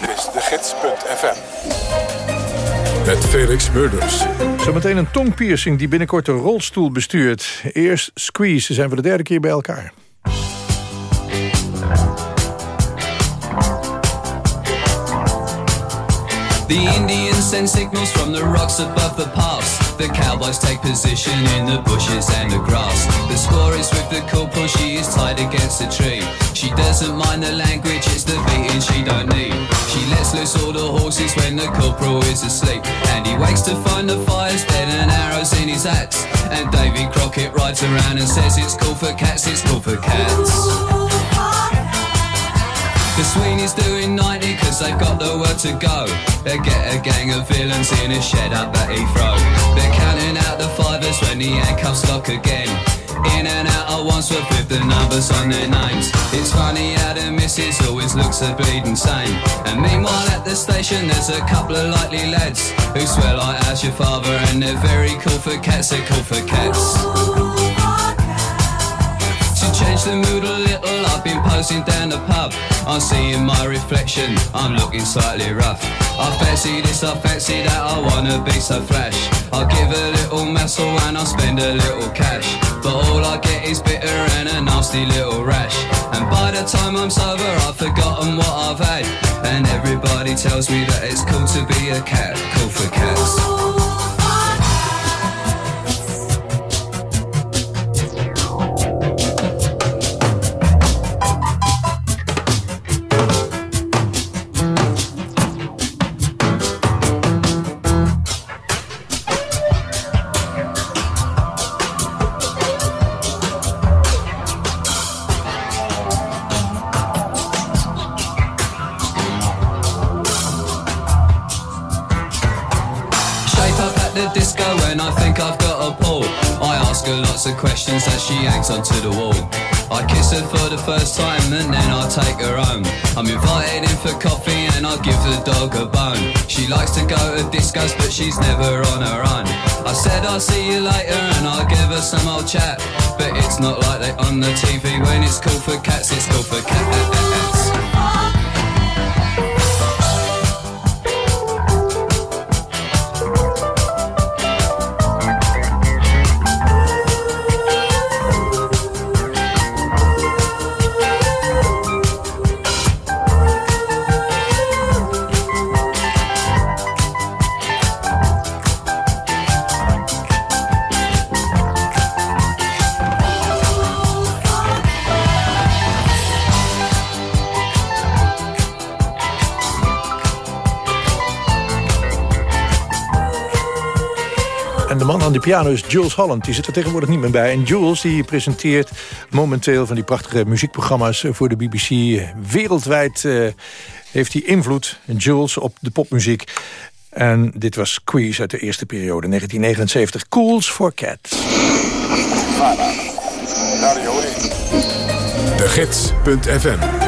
Dit is de gids.fm. Met Felix Murders.
Zometeen een tongpiercing die binnenkort een rolstoel bestuurt. Eerst Squeeze, ze zijn voor de derde keer bij elkaar.
The Indians send signals from the rocks above the pass. The cowboys take position in the bushes and the grass. The score is with the corporal, she is tied against a tree. She doesn't mind the language, it's the beating she don't need. She lets loose all the horses when the corporal is asleep. And he wakes to find the fires dead and arrows in his axe. And Davy Crockett rides around and says it's cool for cats, it's cool for cats. The Sweeney's doing 90 cause they've got word to go. They get a gang of villains in a shed up at Heathrow. They're counting out the fivers when the handcuffs lock again. In and out at Wandsworth with the numbers on their names. It's funny how the missus always looks a bleeding sane. And meanwhile at the station there's a couple of likely lads who swear like how's your father and they're very cool for cats, they're cool for cats. To change the mood a little, I've been posing down the pub. I'm seeing my reflection, I'm looking slightly rough. I fancy this, I fancy that, I wanna be so flash. I'll give a little muscle and I'll spend a little cash. But all I get is bitter and a nasty little rash. And by the time I'm sober, I've forgotten what I've had. And everybody tells me that it's cool to be a cat, cool for cats. Questions as she hangs onto the wall. I kiss her for the first time and then I take her home. I'm invited in for coffee and I give the dog a bone. She likes to go to discos but she's never on her own. I said I'll see you later and I'll give her some old chat. But it's not like they on the TV when it's cool for cats, it's cool for cats.
Piano is Jules Holland, die zit er tegenwoordig niet meer bij. En Jules die presenteert momenteel van die prachtige muziekprogramma's voor de BBC. Wereldwijd uh, heeft hij invloed, Jules, op de popmuziek. En dit was Squeeze uit de eerste periode, 1979. Cools for Cats.
De Gids.fm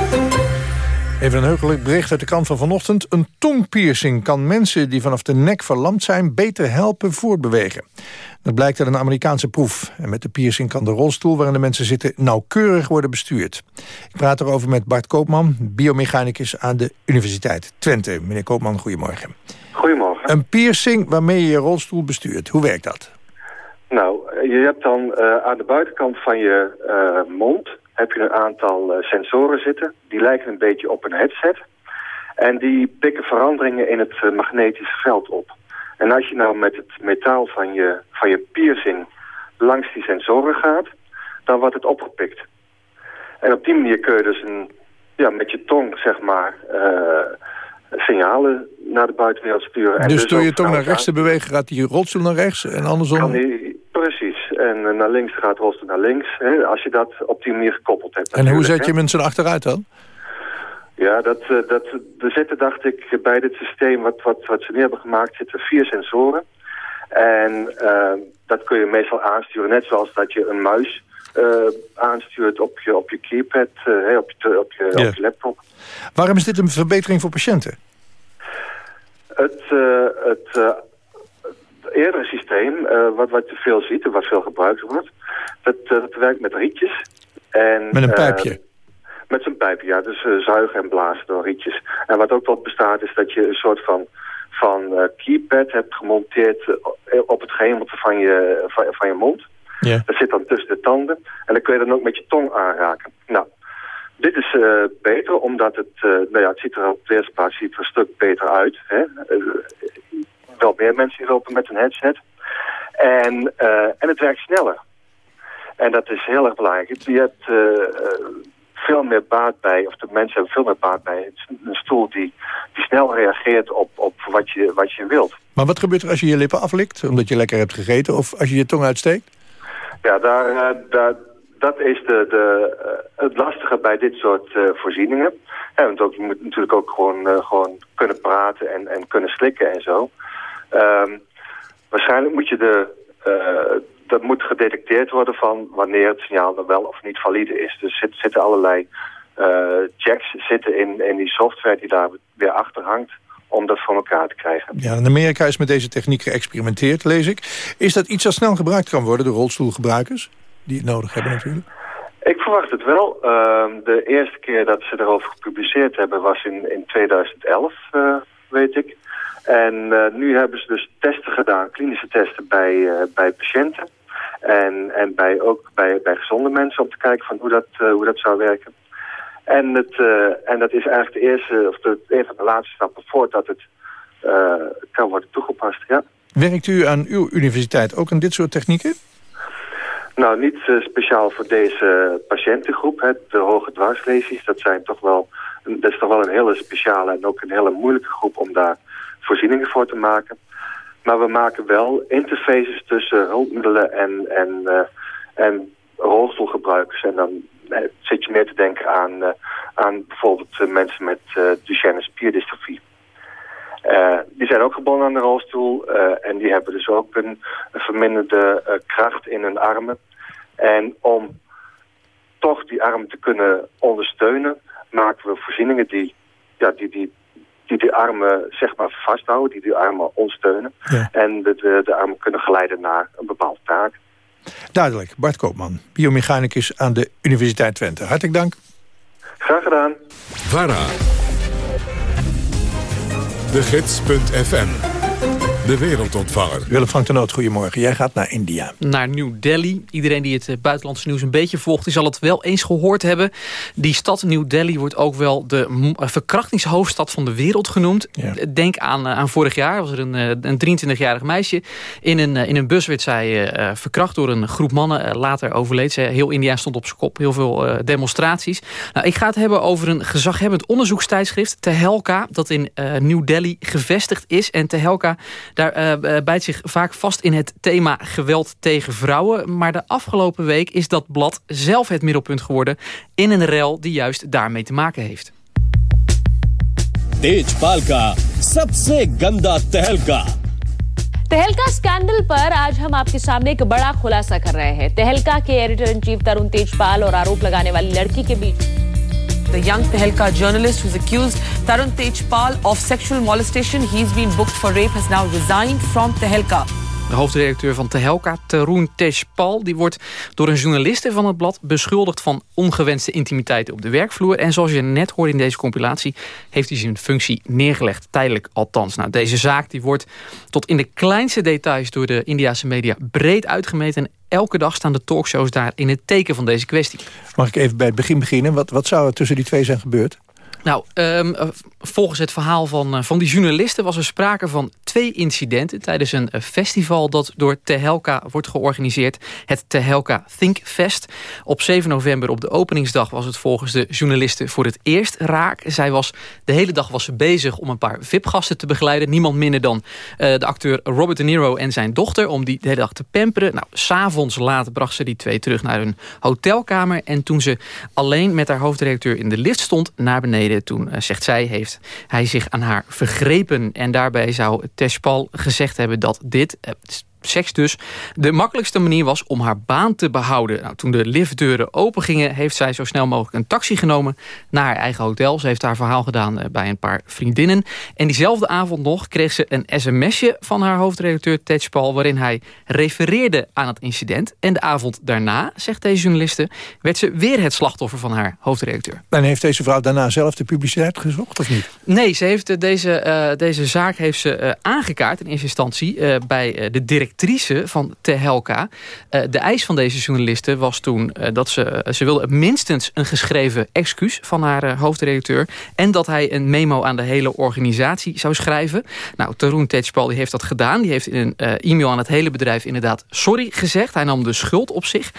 Even een heugelijk bericht uit de krant van vanochtend. Een tongpiercing kan mensen die vanaf de nek verlamd zijn... beter helpen voortbewegen. Dat blijkt uit een Amerikaanse proef. En met de piercing kan de rolstoel waarin de mensen zitten... nauwkeurig worden bestuurd. Ik praat erover met Bart Koopman, biomechanicus aan de Universiteit Twente. Meneer Koopman, goedemorgen.
Goedemorgen.
Een piercing waarmee je je rolstoel bestuurt. Hoe werkt dat?
Nou, je hebt dan uh, aan de buitenkant van je uh, mond heb je een aantal uh, sensoren zitten. Die lijken een beetje op een headset. En die pikken veranderingen in het magnetische veld op. En als je nou met het metaal van je, van je piercing langs die sensoren gaat, dan wordt het opgepikt. En op die manier kun je dus een, ja, met je tong, zeg maar, signalen naar de buitenwereld sturen.
En dus, dus door je tong naar rechts te bewegen gaat die rolstoel naar rechts en andersom?
Die, precies. En eh, naar links gaat de rolstoel naar links. Hè, als je dat op die manier gekoppeld hebt.
En hoe zet je mensen achteruit dan?
Ja, dat, uh, dat, er zitten, dacht ik, bij dit systeem wat, wat, wat ze nu hebben gemaakt, zitten vier sensoren. En uh, dat kun je meestal aansturen, net zoals dat je een muis aanstuurt op je, op je keypad, uh, op, je, op, je, op je laptop.
Waarom is dit een verbetering voor patiënten?
Het, uh, het, eerdere systeem, wat, wat je veel ziet en wat veel gebruikt wordt, dat, dat werkt met rietjes. En,
met een pijpje?
met zo'n pijpje, ja. Dus zuigen en blazen door rietjes. En wat ook tot bestaat is dat je een soort van van keypad hebt gemonteerd op het gehemelte van je, van, van je mond. Dat zit dan tussen de tanden. En dan kun je dan ook met je tong aanraken. Nou, dit is uh, beter, omdat het, uh, nou ja, het ziet er op de eerste plaats ziet er een stuk beter uit. Hè? Uh, wel meer mensen lopen met een headset. En, en het werkt sneller. En dat is heel erg belangrijk. Je hebt veel meer baat bij, of de mensen hebben veel meer baat bij een stoel die, die snel reageert op, op wat, je, wat je wilt.
Maar wat gebeurt er als je je lippen aflikt, omdat je lekker hebt gegeten, of als je je tong uitsteekt?
Ja, daar, uh, daar, dat is de, de, uh, het lastige bij dit soort uh, voorzieningen. Want ook, je moet natuurlijk ook gewoon, gewoon kunnen praten en, en kunnen slikken en zo. Um, waarschijnlijk moet je de, dat moet gedetecteerd worden van wanneer het signaal dan wel of niet valide is. Dus er zitten allerlei checks zitten in, in die software die daar weer achter hangt om dat voor elkaar te krijgen.
Ja, in Amerika is met deze techniek geëxperimenteerd, lees ik. Is dat iets dat snel gebruikt kan worden door rolstoelgebruikers? Die het nodig hebben natuurlijk.
Ik verwacht het wel. Uh, de eerste keer dat ze erover gepubliceerd hebben was in, in 2011, uh, weet ik. En uh, nu hebben ze dus testen gedaan, klinische testen bij, uh, bij patiënten. En, en bij, ook bij, bij gezonde mensen om te kijken van hoe, dat, hoe dat zou werken. En, het, uh, en dat is eigenlijk de eerste, of de, een van de laatste stappen voordat het uh, kan worden toegepast, ja.
Werkt u aan uw universiteit ook aan dit soort technieken?
Nou, niet uh, speciaal voor deze patiëntengroep. Hè. De hoge dwarslesies, dat, zijn toch wel, dat is toch wel een hele speciale en ook een hele moeilijke groep om daar voorzieningen voor te maken. Maar we maken wel interfaces tussen hulpmiddelen en, en, en rolstoelgebruikers. En dan zit je meer te denken aan, uh, aan bijvoorbeeld uh, mensen met Duchenne spierdystrofie. die zijn ook gebonden aan de rolstoel en die hebben dus ook een, een verminderde kracht in hun armen. En om toch die arm te kunnen ondersteunen, maken we voorzieningen die, ja, die, die, die de armen zeg maar vasthouden, die die armen ondersteunen.
Ja.
En de, de, de armen kunnen geleiden naar een bepaalde taak.
Duidelijk. Bart Koopman, biomechanicus aan de Universiteit Twente. Hartelijk dank.
Graag gedaan.
VARA. De Gids.fm. De wereldontvanger.
Willem Frank de Noot, goedemorgen. Jij gaat naar India.
Naar New Delhi. Iedereen die het buitenlandse nieuws een beetje volgt... die zal het wel eens gehoord hebben. Die stad New Delhi wordt ook wel de verkrachtingshoofdstad van de wereld genoemd.
Ja.
Denk aan, aan vorig jaar. was er een, een 23-jarig meisje. In een, in een bus werd zij uh, verkracht door een groep mannen. Uh, later overleed ze. Heel India stond op zijn kop. Heel veel uh, demonstraties. Nou, ik ga het hebben over een gezaghebbend onderzoekstijdschrift. Tehelka, dat in New Delhi gevestigd is. En Tehelka Daar uh, bijt zich vaak vast in het thema geweld tegen vrouwen. Maar de afgelopen week is dat blad zelf het middelpunt geworden... in een rel die juist daarmee te maken heeft.
Tejpal का सबसे गंदा तहलका
तहलका स्कैंडल पर आज हम आपके सामने एक बड़ा खुलासा कर रहे हैं तहलका के editor in chief Tarun Tejpal और आरोप लगाने वाली लड़की के बीच
The young Tehelka journalist who's accused Tarun Tejpal of sexual molestation, he's been booked for rape, has now resigned from Tehelka.
De hoofdredacteur van Tehelka, Teroen Teshpal... die wordt door een journaliste van het blad beschuldigd... van ongewenste intimiteit op de werkvloer. En zoals je net hoorde in deze compilatie... heeft hij zijn functie neergelegd, tijdelijk althans. Nou, deze zaak die wordt tot in de kleinste details... door de Indiase media breed uitgemeten... en elke dag staan de talkshows daar in het teken van deze kwestie.
Mag ik even bij het begin beginnen? Wat, wat zou er tussen die twee zijn gebeurd?
Nou, um, volgens het verhaal van, uh, van die journalisten was er sprake van twee incidenten tijdens een uh, festival dat door Tehelka wordt georganiseerd. Het Tehelka Think Fest. Op 7 november op de openingsdag was het volgens de journalisten voor het eerst raak. Zij was, de hele dag was ze bezig om een paar VIP-gasten te begeleiden. Niemand minder dan de acteur Robert De Niro en zijn dochter om die de hele dag te pamperen. Nou, s'avonds laat bracht ze die twee terug naar hun hotelkamer. En toen ze alleen met haar hoofdredacteur in de lift stond naar beneden toen, uh, zegt zij, heeft hij zich aan haar vergrepen. En daarbij zou Teshpal gezegd hebben dat dit... Seks dus, de makkelijkste manier was om haar baan te behouden. Nou, toen de liftdeuren open gingen, heeft zij zo snel mogelijk een taxi genomen naar haar eigen hotel. Ze heeft haar verhaal gedaan uh, bij een paar vriendinnen. En diezelfde avond nog kreeg ze een sms'je van haar hoofdredacteur Tetchpal... waarin hij refereerde aan het incident. En de avond daarna, zegt deze journaliste, werd ze weer het slachtoffer van haar hoofdredacteur.
En heeft deze vrouw daarna zelf de publiciteit gezocht of niet?
Nee, ze heeft, uh, deze, uh, deze zaak heeft ze aangekaart in eerste instantie bij de directeur directrice van Tehelka. Uh, de eis van deze journaliste was toen uh, dat ze, ze wilde minstens een geschreven excuus van haar uh, hoofdredacteur. En dat hij een memo aan de hele organisatie zou schrijven. Nou, Tarun Tejpal die heeft dat gedaan. Die heeft in een e-mail aan het hele bedrijf inderdaad sorry gezegd. Hij nam de schuld op zich.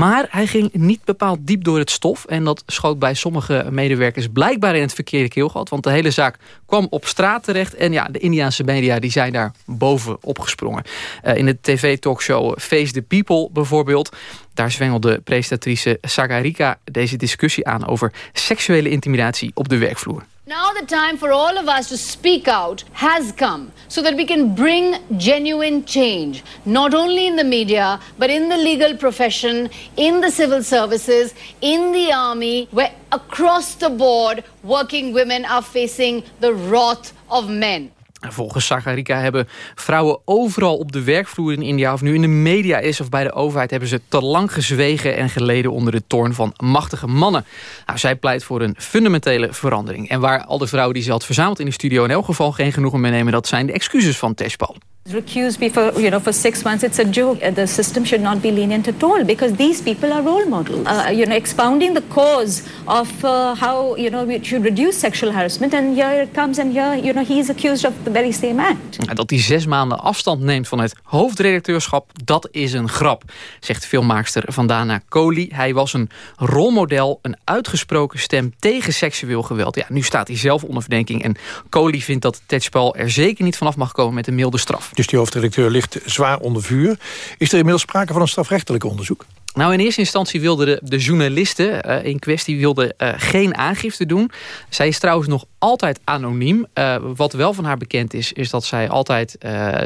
Maar hij ging niet bepaald diep door het stof. En dat schoot bij sommige medewerkers blijkbaar in het verkeerde keelgat. Want de hele zaak kwam op straat terecht. En ja, de Indiaanse media die zijn daar boven opgesprongen. Uh, in de tv-talkshow Face the People bijvoorbeeld... Daar zwengelde presentatrice Sagarika deze discussie aan... over seksuele intimidatie op de werkvloer.
Now the time for all of us to speak out has come so that we can bring genuine change, not only in the media, but in the legal profession, in the civil services, in the army, where across the board working women are facing the wrath of men.
Volgens Sagarika hebben vrouwen overal op de werkvloer in India... of nu in de media is of bij de overheid... hebben ze te lang gezwegen en geleden onder de toorn van machtige mannen. Nou, zij pleit voor een fundamentele verandering. En waar al de vrouwen die ze had verzameld in de studio... in elk geval geen genoegen mee nemen... dat zijn de excuses van Teshpal.
Recuse me for you know for six months. It's a joke. The system should not be lenient at all because these people are role models. Uh, you know expounding the cause of uh, how you know we should reduce sexual harassment. And here it comes and here you know he is accused of the very same act.
En dat hij zes maanden afstand neemt van het hoofdredacteurschap dat is een grap zegt filmmaakster Vandana Kohli. Hij was een rolmodel een uitgesproken stem tegen seksueel geweld. Ja nu staat hij zelf onder verdenking en Kohli vindt dat Tetchpal er zeker niet vanaf mag komen met een milde straf
dus die hoofdredacteur ligt zwaar onder vuur. Is er inmiddels sprake van een strafrechtelijk onderzoek?
Nou, in eerste instantie wilde de, de journaliste uh, in kwestie uh, geen aangifte doen. Zij is trouwens nog altijd anoniem. Uh, wat wel van haar bekend is, is dat zij altijd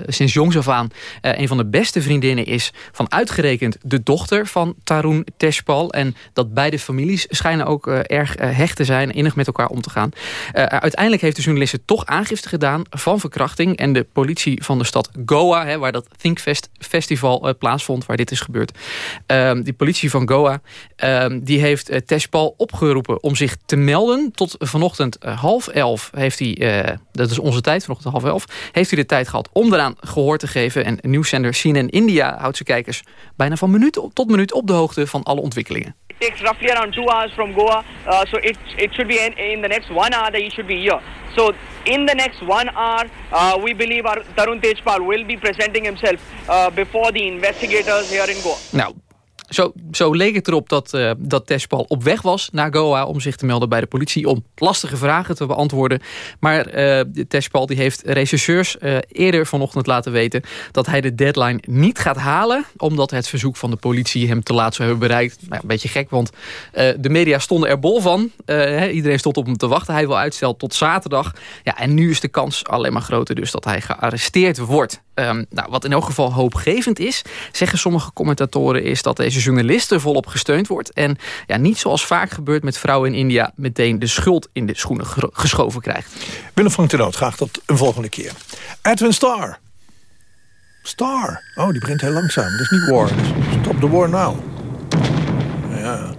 sinds jongs af aan... een van de beste vriendinnen is van uitgerekend de dochter van Tarun Teshpal. En dat beide families schijnen ook erg hecht te zijn, innig met elkaar om te gaan. uiteindelijk heeft de journaliste toch aangifte gedaan van verkrachting. En de politie van de stad Goa, hè, waar dat Thinkfest Festival plaatsvond, waar dit is gebeurd... Um, die politie van Goa, um, die heeft Teshpal opgeroepen om zich te melden. Tot vanochtend uh, half elf heeft hij, uh, dat is onze tijd, vanochtend half elf, heeft hij de tijd gehad om eraan gehoor te geven. En nieuwszender CNN India houdt zijn kijkers bijna van minuut tot minuut op de hoogte van alle ontwikkelingen.
It takes roughly around two hours from Goa, uh, so it, it should be in, in the next one hour that he should be here. So in the next one hour, uh, we believe our Tarun Tejpal will be presenting himself uh, before the investigators here in Goa.
Nou, Zo, zo leek het erop dat, uh, dat Teshpal op weg was naar Goa... om zich te melden bij de politie om lastige vragen te beantwoorden. Maar uh, Teshpal die heeft rechercheurs uh, eerder vanochtend laten weten... dat hij de deadline niet gaat halen... omdat het verzoek van de politie hem te laat zou hebben bereikt. Nou, een beetje gek, want de media stonden er bol van. iedereen stond op hem te wachten. Hij wil uitstel tot zaterdag. Ja, en nu is de kans alleen maar groter dus dat hij gearresteerd wordt. Um, nou, wat in elk geval hoopgevend is, zeggen sommige commentatoren... is dat deze journalisten volop gesteund wordt... en ja, niet zoals vaak gebeurt met vrouwen in India... meteen de schuld in de schoenen geschoven krijgt.
Willem van Tenoot, graag tot een volgende keer. Edwin Starr. Star. Oh, die begint heel langzaam. Dat is niet War. Stop the War now. Ja.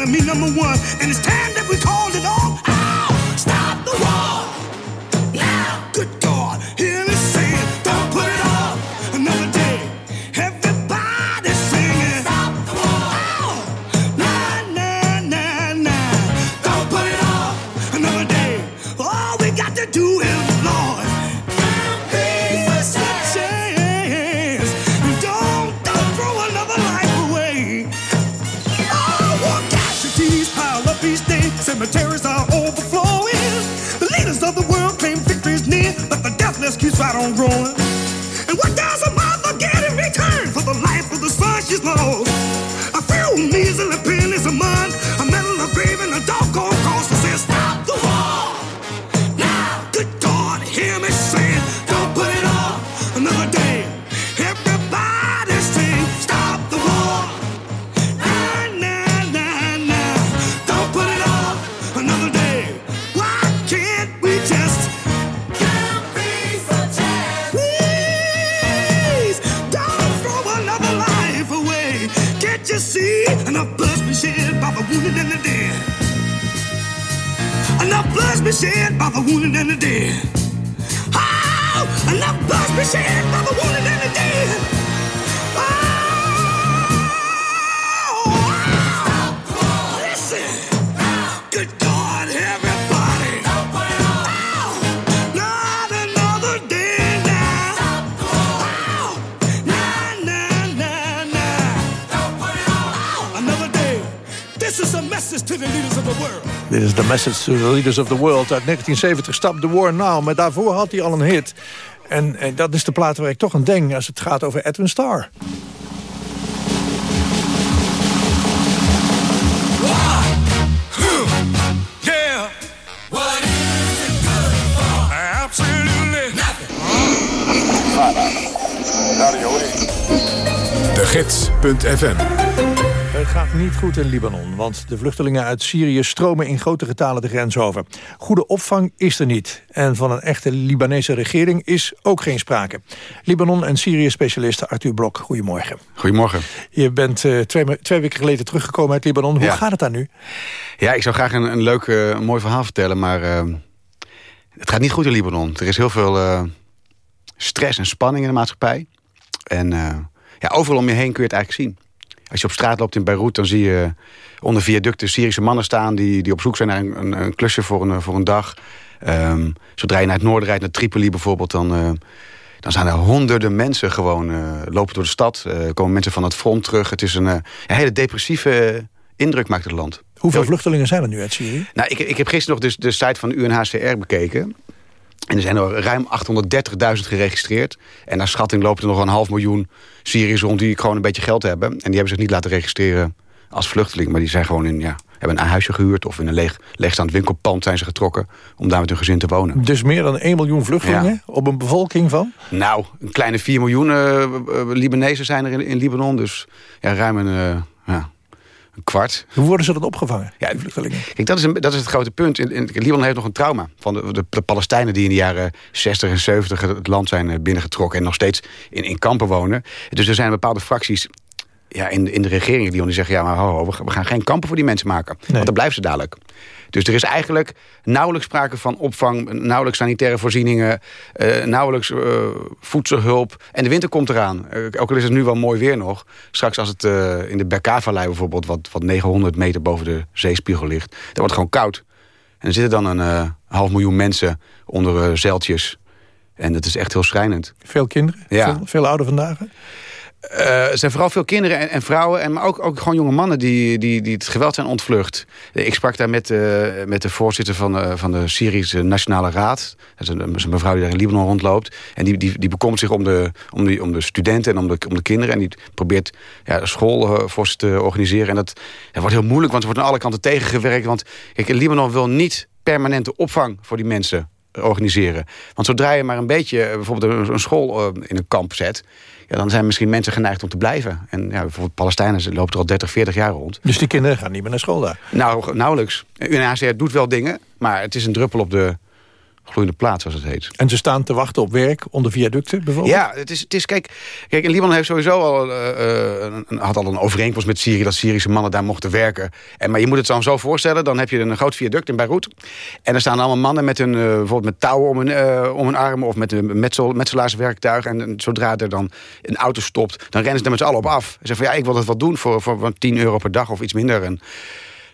enemy number one, and it's time the Leaders of the World uit 1970. Stop the War Now. Maar daarvoor had hij al een hit. En, en dat is de plaat waar ik toch aan denk als het gaat over Edwin Starr.
De Gids.fm
gaat niet goed in Libanon, want de vluchtelingen uit Syrië stromen in grote getalen de grens over. Goede opvang is er niet en van een echte Libanese regering is ook geen sprake. Libanon- en Syrië-specialist Arthur Blok, goedemorgen.
Goedemorgen.
Je bent uh, twee, twee, weken geleden teruggekomen uit Libanon. Hoe gaat het daar nu?
Ja, ik zou graag een, een leuk, uh, een mooi verhaal vertellen, maar uh, het gaat niet goed in Libanon. Er is heel veel stress en spanning in de maatschappij. En ja, overal om je heen kun je het eigenlijk zien. Als je op straat loopt in Beirut, dan zie je onder viaducten Syrische mannen staan... die, die op zoek zijn naar een, een, een klusje voor een, voor een dag. Um, zodra je naar het noorden rijdt, naar Tripoli bijvoorbeeld... dan, uh, dan zijn er honderden mensen gewoon uh, lopen door de stad. Uh, komen mensen van het front terug. Het is een, een hele depressieve indruk maakt het land.
Hoeveel vluchtelingen zijn er nu uit Syrië?
Nou, ik, ik heb gisteren nog de, de site van de UNHCR bekeken. En er zijn er ruim 830.000 geregistreerd. En naar schatting lopen er nog een half miljoen Syriërs rond... die gewoon een beetje geld hebben. En die hebben zich niet laten registreren als vluchteling. Maar die zijn gewoon in, ja, hebben een huisje gehuurd... of in een leeg, leegstaand winkelpand zijn ze getrokken... om daar met hun gezin te wonen.
Dus meer dan 1 miljoen vluchtelingen op een bevolking van?
Nou, een kleine 4 miljoen uh, Libanezen zijn er in, in Libanon. Dus ja, ruim een... Uh, ja, een kwart.
Hoe worden ze dan opgevangen, ja, die vluchtelingen?
Kijk, dat is, een, dat is het grote punt. In, in, Libanon heeft nog een trauma van de, de, de, Palestijnen... die in de jaren 60 en 70 het land zijn binnengetrokken... en nog steeds in, in kampen wonen. Dus er zijn bepaalde fracties ja, in, in de regering die zeggen... ja, maar ho, ho, we gaan geen kampen voor die mensen maken. Nee. Want dan blijven ze dadelijk. Dus er is eigenlijk nauwelijks sprake van opvang... nauwelijks sanitaire voorzieningen... Uh, nauwelijks uh, voedselhulp. En de winter komt eraan. Uh, ook al is het nu wel mooi weer nog. Straks als het in de Berkava-vallei bijvoorbeeld... Wat, wat 900 meter boven de zeespiegel ligt... dan wordt het gewoon koud. En er zitten dan een half miljoen mensen onder zeiltjes... En dat is echt heel schrijnend.
Veel kinderen?
Ja.
Veel, veel oude vandaag?
Uh, er zijn vooral veel kinderen en, en, vrouwen, en, maar ook, ook gewoon jonge mannen die, die, die het geweld zijn ontvlucht. Ik sprak daar met, uh, met de voorzitter van, uh, van de Syrische Nationale Raad. Dat is een, mevrouw die daar in Libanon rondloopt. En die, die, die bekomt zich om de, om, om de studenten en om de, om de kinderen. En die probeert ja, school voor ze te organiseren. En dat, wordt heel moeilijk, want er wordt aan alle kanten tegengewerkt. Want kijk, Libanon wil niet permanente opvang voor die mensen organiseren. Want zodra je maar een beetje bijvoorbeeld een school in een kamp zet ja, dan zijn misschien mensen geneigd om te blijven. En ja, bijvoorbeeld Palestijnen lopen er al 30, 40 jaar rond.
Dus die kinderen gaan niet meer naar school daar?
Nou, nauwelijks. UNHCR doet wel dingen, maar het is een druppel op de gloeiende plaats, zoals het heet.
En ze staan te wachten op werk onder viaducten bijvoorbeeld?
Ja, het is, het is kijk, kijk, in Libanon heeft sowieso al, uh, een, had al een overeenkomst met Syrië... dat Syrische mannen daar mochten werken. En, maar je moet het dan zo voorstellen, dan heb je een groot viaduct in Beirut... en er staan allemaal mannen met hun, uh, bijvoorbeeld met touwen om hun, uh, om hun armen... of met een metsel, metselaarswerktuig. En, en, zodra er dan een auto stopt, dan rennen ze er met z'n allen op af. En zeggen van, ja, ik wil dat wat doen voor, voor 10 euro per dag of iets minder... En,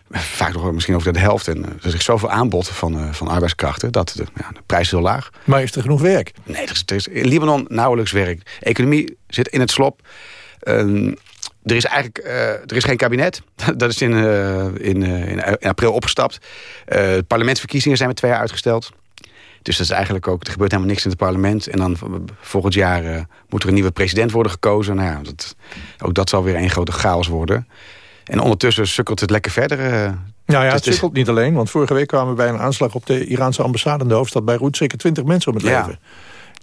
vaak nog misschien over de helft. En er is zoveel aanbod van, uh, van arbeidskrachten dat de, ja, de prijs is heel laag.
Maar is er genoeg werk?
Nee, er is, er is in Libanon nauwelijks werk. economie zit in het slop. Um, er is eigenlijk uh, er is geen kabinet. dat is in, uh, in, in, april opgestapt. parlementsverkiezingen zijn met twee jaar uitgesteld. Dus dat is eigenlijk ook, er gebeurt helemaal niks in het parlement. En dan volgend jaar moet er een nieuwe president worden gekozen. Nou ja, dat, ook dat zal weer een grote chaos worden. En ondertussen sukkelt het lekker verder. Uh,
nou ja, het sukkelt niet alleen. Want vorige week kwamen we bij een aanslag op de Iraanse ambassade in de hoofdstad Beirut. Zeker twintig mensen om het
ja.
leven.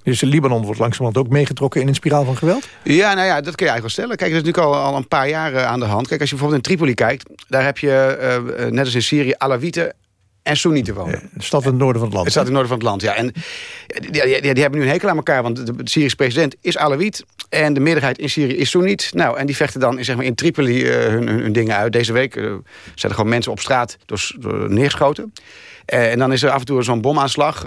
Dus Libanon wordt langzamerhand ook meegetrokken in een spiraal van geweld?
Ja, nou ja, dat kun je eigenlijk wel stellen. Kijk, dat is natuurlijk al, al een paar jaar aan de hand. Kijk, als je bijvoorbeeld in Tripoli kijkt... daar heb je, uh, net als in Syrië, Alawieten en Soenieten wonen.
De stad in het noorden van het land.
Het staat in het noorden van het land, ja. En die, die, die, hebben nu een hekel aan elkaar, want de, de Syrische president is Alawit en de meerderheid in Syrië is Soeniet. Nou, en die vechten dan zeg maar, in Tripoli uh, hun, hun, hun, dingen uit. Deze week uh, zijn er gewoon mensen op straat door, door neergeschoten. Uh, en dan is er af en toe zo'n bomaanslag.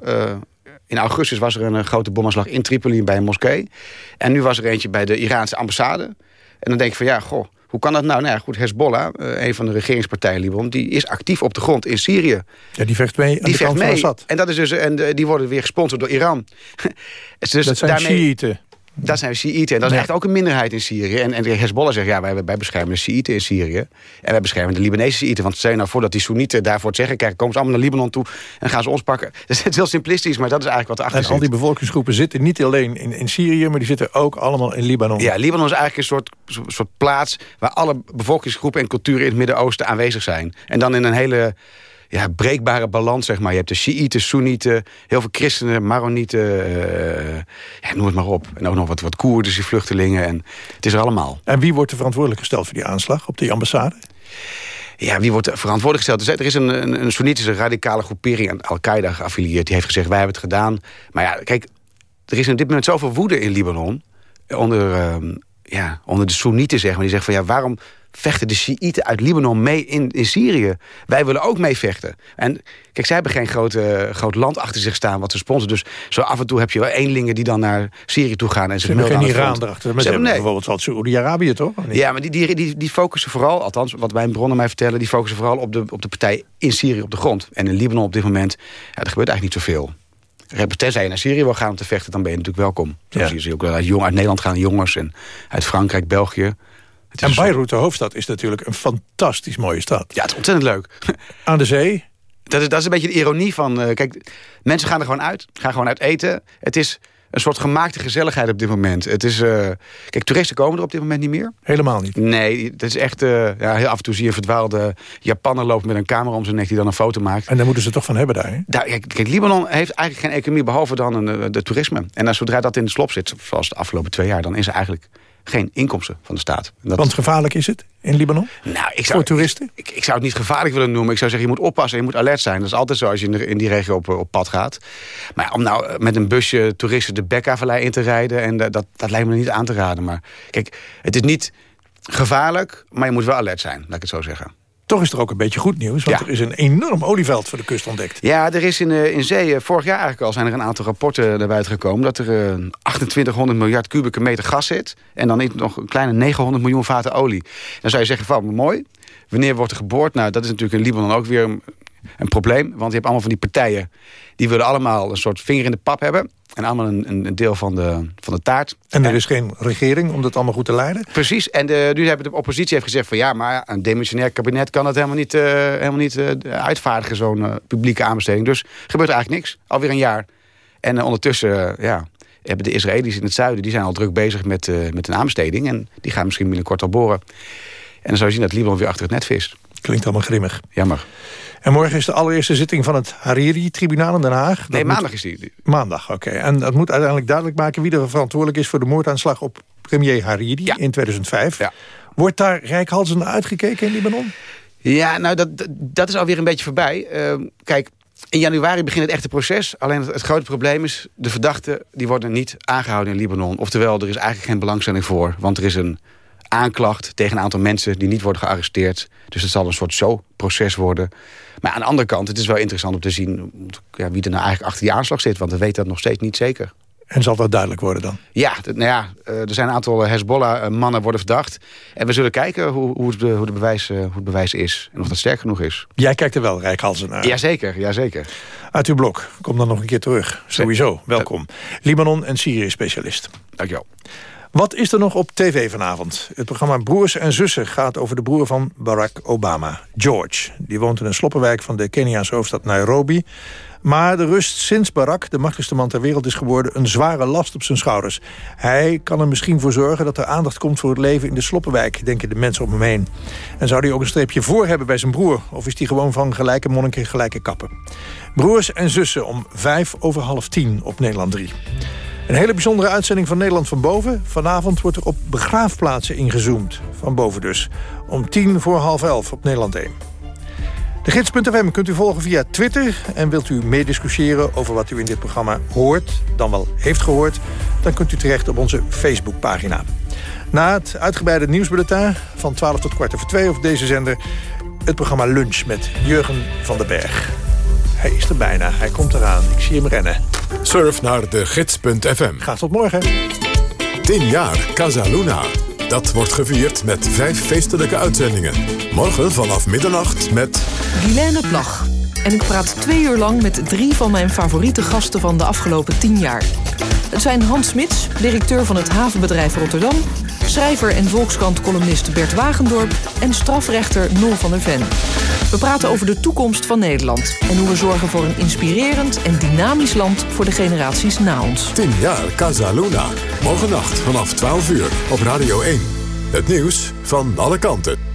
in augustus was er een grote bomaanslag in Tripoli bij een moskee. En nu was er eentje bij de Iraanse ambassade. En dan denk je van ja, goh, hoe kan dat nou? Nou ja, goed, Hezbollah, een van de regeringspartijen Libanon... die is actief op de grond in Syrië.
Ja, die vecht mee aan
die
de kant
mee.
van Assad.
En, dat is dus, en die worden weer gesponsord door Iran.
dus dat zijn
daarmee,
Shiiten.
Dat zijn Shiiten. En dat is
Ja.
echt ook een minderheid in Syrië. En, en de Hezbollah zegt, ja, wij, wij beschermen de Shiiten in Syrië. En wij beschermen de Libanese Shiiten. Want stel je nou voordat die Soenieten daarvoor het zeggen... krijgen, komen ze allemaal naar Libanon toe en gaan ze ons pakken. Dat is heel simplistisch, maar dat is eigenlijk wat erachter
En al die
zit.
bevolkingsgroepen zitten niet alleen in, in Syrië... maar die zitten ook allemaal in Libanon.
Ja, Libanon is eigenlijk een soort, soort- soort plaats... waar alle bevolkingsgroepen en culturen in het Midden-Oosten aanwezig zijn. En dan in een hele ja, breekbare balans, zeg maar. Je hebt de Shiiten, Soenieten, heel veel christenen, Maronieten... eh, ja, noem het maar op. En ook nog wat, wat Koerdische vluchtelingen. En het is er allemaal.
En wie wordt er verantwoordelijk gesteld voor die aanslag op die ambassade?
Ja, wie wordt verantwoordelijk gesteld? Dus, Er is een, een, een Soenitische radicale groepering aan Al-Qaeda geaffilieerd. Die heeft gezegd, wij hebben het gedaan. Maar ja, kijk, er is op dit moment zoveel woede in Libanon. Onder, ehm, ja, onder de Soenieten, zeg maar. Die zeggen van, ja, waarom vechten de Shiiten uit Libanon mee in, in Syrië. Wij willen ook mee vechten. En kijk, zij hebben geen grote, groot land achter zich staan wat ze sponsoren. Dus zo af en toe heb je wel eenlingen die dan naar Syrië toe gaan. En
Ze
zich
hebben geen Iran erachter. Maar ze
Ze
hebben
nee.
bijvoorbeeld wat Saoedi-Arabië, toch?
Ja, maar die, die, die, die focussen vooral, althans wat mijn bronnen mij vertellen... die focussen vooral op de, op de partij in Syrië op de grond. En in Libanon op dit moment, ja, er gebeurt eigenlijk niet zoveel. Tenzij je naar Syrië wil gaan om te vechten, dan ben je natuurlijk welkom. Zo zie je ook wel uit, jong, uit Nederland gaan jongens en uit Frankrijk, België.
En Beirut, de hoofdstad, is natuurlijk een fantastisch mooie stad.
Ja, het is ontzettend leuk.
Aan de zee.
Dat is, dat is een beetje de ironie van... eh, kijk, mensen gaan er gewoon uit. Gaan gewoon uit eten. Het is een soort gemaakte gezelligheid op dit moment. Het is... eh, kijk, toeristen komen er op dit moment niet meer.
Helemaal niet.
Nee, dat is echt... eh, ja, heel af en toe zie je verdwaalde Japanner lopen met een camera om zijn nek... die dan een foto maakt.
En daar moeten ze toch van hebben daar, hè?
Daar, kijk, kijk, Libanon heeft eigenlijk geen economie behalve dan een, de toerisme. En als zodra dat in de slop zit, zoals de afgelopen twee jaar... dan is er eigenlijk geen inkomsten van de staat. Dat,
Want gevaarlijk is het in Libanon?
nou, ik zou,
Voor toeristen?
Ik, ik zou het niet gevaarlijk willen noemen. Ik zou zeggen, je moet oppassen, je moet alert zijn. Dat is altijd zo als je in, de- in die regio op, op pad gaat. Maar om nou eh, met een busje toeristen de Bekka-vallei in te rijden... En dat, dat, dat lijkt me niet aan te raden. Maar kijk, het is niet gevaarlijk, maar je moet wel alert zijn. Laat ik het zo zeggen.
Toch is er ook een beetje goed nieuws. Want
Ja.
er is een enorm olieveld voor de kust ontdekt.
Ja, er is in, eh, in zee, eh, vorig jaar eigenlijk al, zijn er een aantal rapporten naar buiten gekomen... dat er eh, 2800 miljard kubieke meter gas zit... en dan nog een kleine 900 miljoen vaten olie. Dan zou je zeggen, van mooi, wanneer wordt er geboord? Nou, dat is natuurlijk in Libanon ook weer een, probleem... want je hebt allemaal van die partijen... die willen allemaal een soort vinger in de pap hebben... en allemaal een, een deel van de, van de taart.
En er is geen regering om dat allemaal goed te leiden.
Precies, en de, nu hebben de oppositie heeft gezegd van ja, maar een demissionair kabinet kan dat helemaal niet, eh, helemaal niet eh, uitvaardigen, zo'n eh, publieke aanbesteding. Dus gebeurt eigenlijk niks, alweer een jaar. En ondertussen, ja, hebben de Israëli's in het zuiden, die zijn al druk bezig met, met een aanbesteding. En die gaan misschien binnenkort al boren. En dan zou je zien dat Libanon weer achter het net vist.
Klinkt allemaal grimmig.
Jammer.
En morgen is de allereerste zitting van het Hariri-tribunaal in Den Haag. Dat
Nee,
moet-
maandag is die.
Maandag, oké. En dat moet uiteindelijk duidelijk maken... wie er verantwoordelijk is voor de moordaanslag op premier Hariri in 2005. Wordt daar rijkhalsend naar uitgekeken in Libanon?
Ja, nou, dat, dat- dat is alweer een beetje voorbij. Ehm, kijk, in januari begint het echte proces. Alleen het, het grote probleem is, de verdachten die worden niet aangehouden in Libanon. Oftewel, er is eigenlijk geen belangstelling voor. Want er is een aanklacht tegen een aantal mensen die niet worden gearresteerd. Dus het zal een soort zo-proces worden. Maar aan de andere kant, het is wel interessant om te zien... Ja, wie er nou eigenlijk achter die aanslag zit. Want we weten dat nog steeds niet zeker.
En zal dat duidelijk worden dan?
Ja, nou ja, eh, er zijn een aantal Hezbollah-mannen worden verdacht. En we zullen kijken hoe, hoe, het, hoe, de bewijs, eh, hoe het bewijs is. En of dat sterk genoeg is.
Jij kijkt er wel rijkhalsend naar.
Jazeker, jazeker.
Uit uw blok. Kom dan nog een keer terug. Sowieso, welkom. Libanon en Syrië-specialist.
Dankjewel.
Wat is er nog op tv vanavond? Het programma Broers en Zussen gaat over de broer van Barack Obama, George. Die woont in een sloppenwijk van de Keniaanse hoofdstad Nairobi. Maar er rust sinds Barack, de machtigste man ter wereld is geworden... een zware last op zijn schouders. Hij kan er misschien voor zorgen dat er aandacht komt voor het leven in de sloppenwijk... denken de mensen om hem heen. En zou hij ook een streepje voor hebben bij zijn broer? Of is hij gewoon van gelijke monniken gelijke kappen? Broers en Zussen om vijf over half tien op Nederland 3. Een hele bijzondere uitzending van Nederland van Boven. Vanavond wordt er op begraafplaatsen ingezoomd. Van boven dus. Om tien voor half elf op Nederland 1. De gids.fm kunt u volgen via Twitter. En wilt u meediscussiëren over wat u in dit programma hoort... dan wel heeft gehoord... dan kunt u terecht op onze Facebookpagina. Na het uitgebreide nieuwsbulletin van 12 tot kwart over 2 op deze zender... het programma Lunch met Jurgen van den Berg. Hij is er bijna, hij komt eraan. Ik zie hem rennen.
Surf naar de gids.fm.
Graag tot morgen.
10 jaar Casa Luna. Dat wordt gevierd met vijf feestelijke uitzendingen. Morgen vanaf middernacht met...
Guilaine Plag. En ik praat twee uur lang met drie van mijn favoriete gasten van de afgelopen tien jaar. Het zijn Hans Smits, directeur van het havenbedrijf Rotterdam... schrijver en Volkskrant-columnist Bert Wagendorp... en strafrechter Nol van der Ven. We praten over de toekomst van Nederland... en hoe we zorgen voor een inspirerend en dynamisch land... voor de generaties na ons.
10 jaar Casa Luna. Morgennacht vanaf 12 uur op Radio 1. Het nieuws van alle kanten.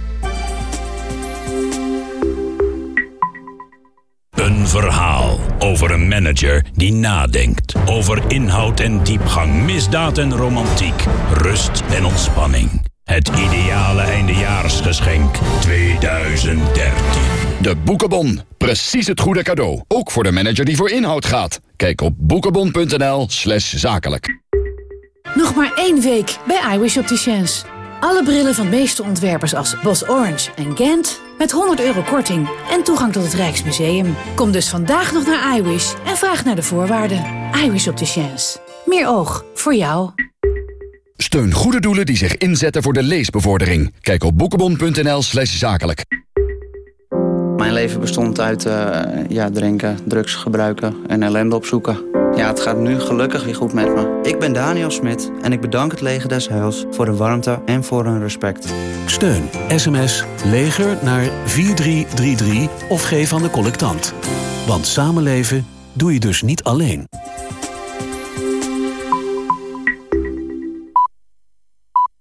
Een verhaal over een manager die nadenkt. Over inhoud en diepgang, misdaad en romantiek, rust en ontspanning. Het ideale eindejaarsgeschenk 2013.
De Boekenbon. Precies het goede cadeau. Ook voor de manager die voor inhoud gaat. Kijk op boekenbon.nl slash zakelijk.
Nog maar één week bij iWish Opticians.
Alle brillen van meeste ontwerpers als Bos Orange en Gent... met 100 euro korting en toegang tot het Rijksmuseum. Kom dus vandaag nog naar iWish en vraag naar de voorwaarden. iWish Opticians. Meer oog voor jou.
Steun goede doelen die zich inzetten voor de leesbevordering. Kijk op boekenbon.nl slash zakelijk.
Mijn leven bestond uit eh, ja, drinken, drugs gebruiken en ellende opzoeken. Ja, het gaat nu gelukkig weer goed met me. Ik ben Daniel Smit en ik bedank het Leger des voor de warmte en voor hun respect.
Steun sms leger naar 4333 of geef aan de collectant. Want samenleven doe je dus niet alleen.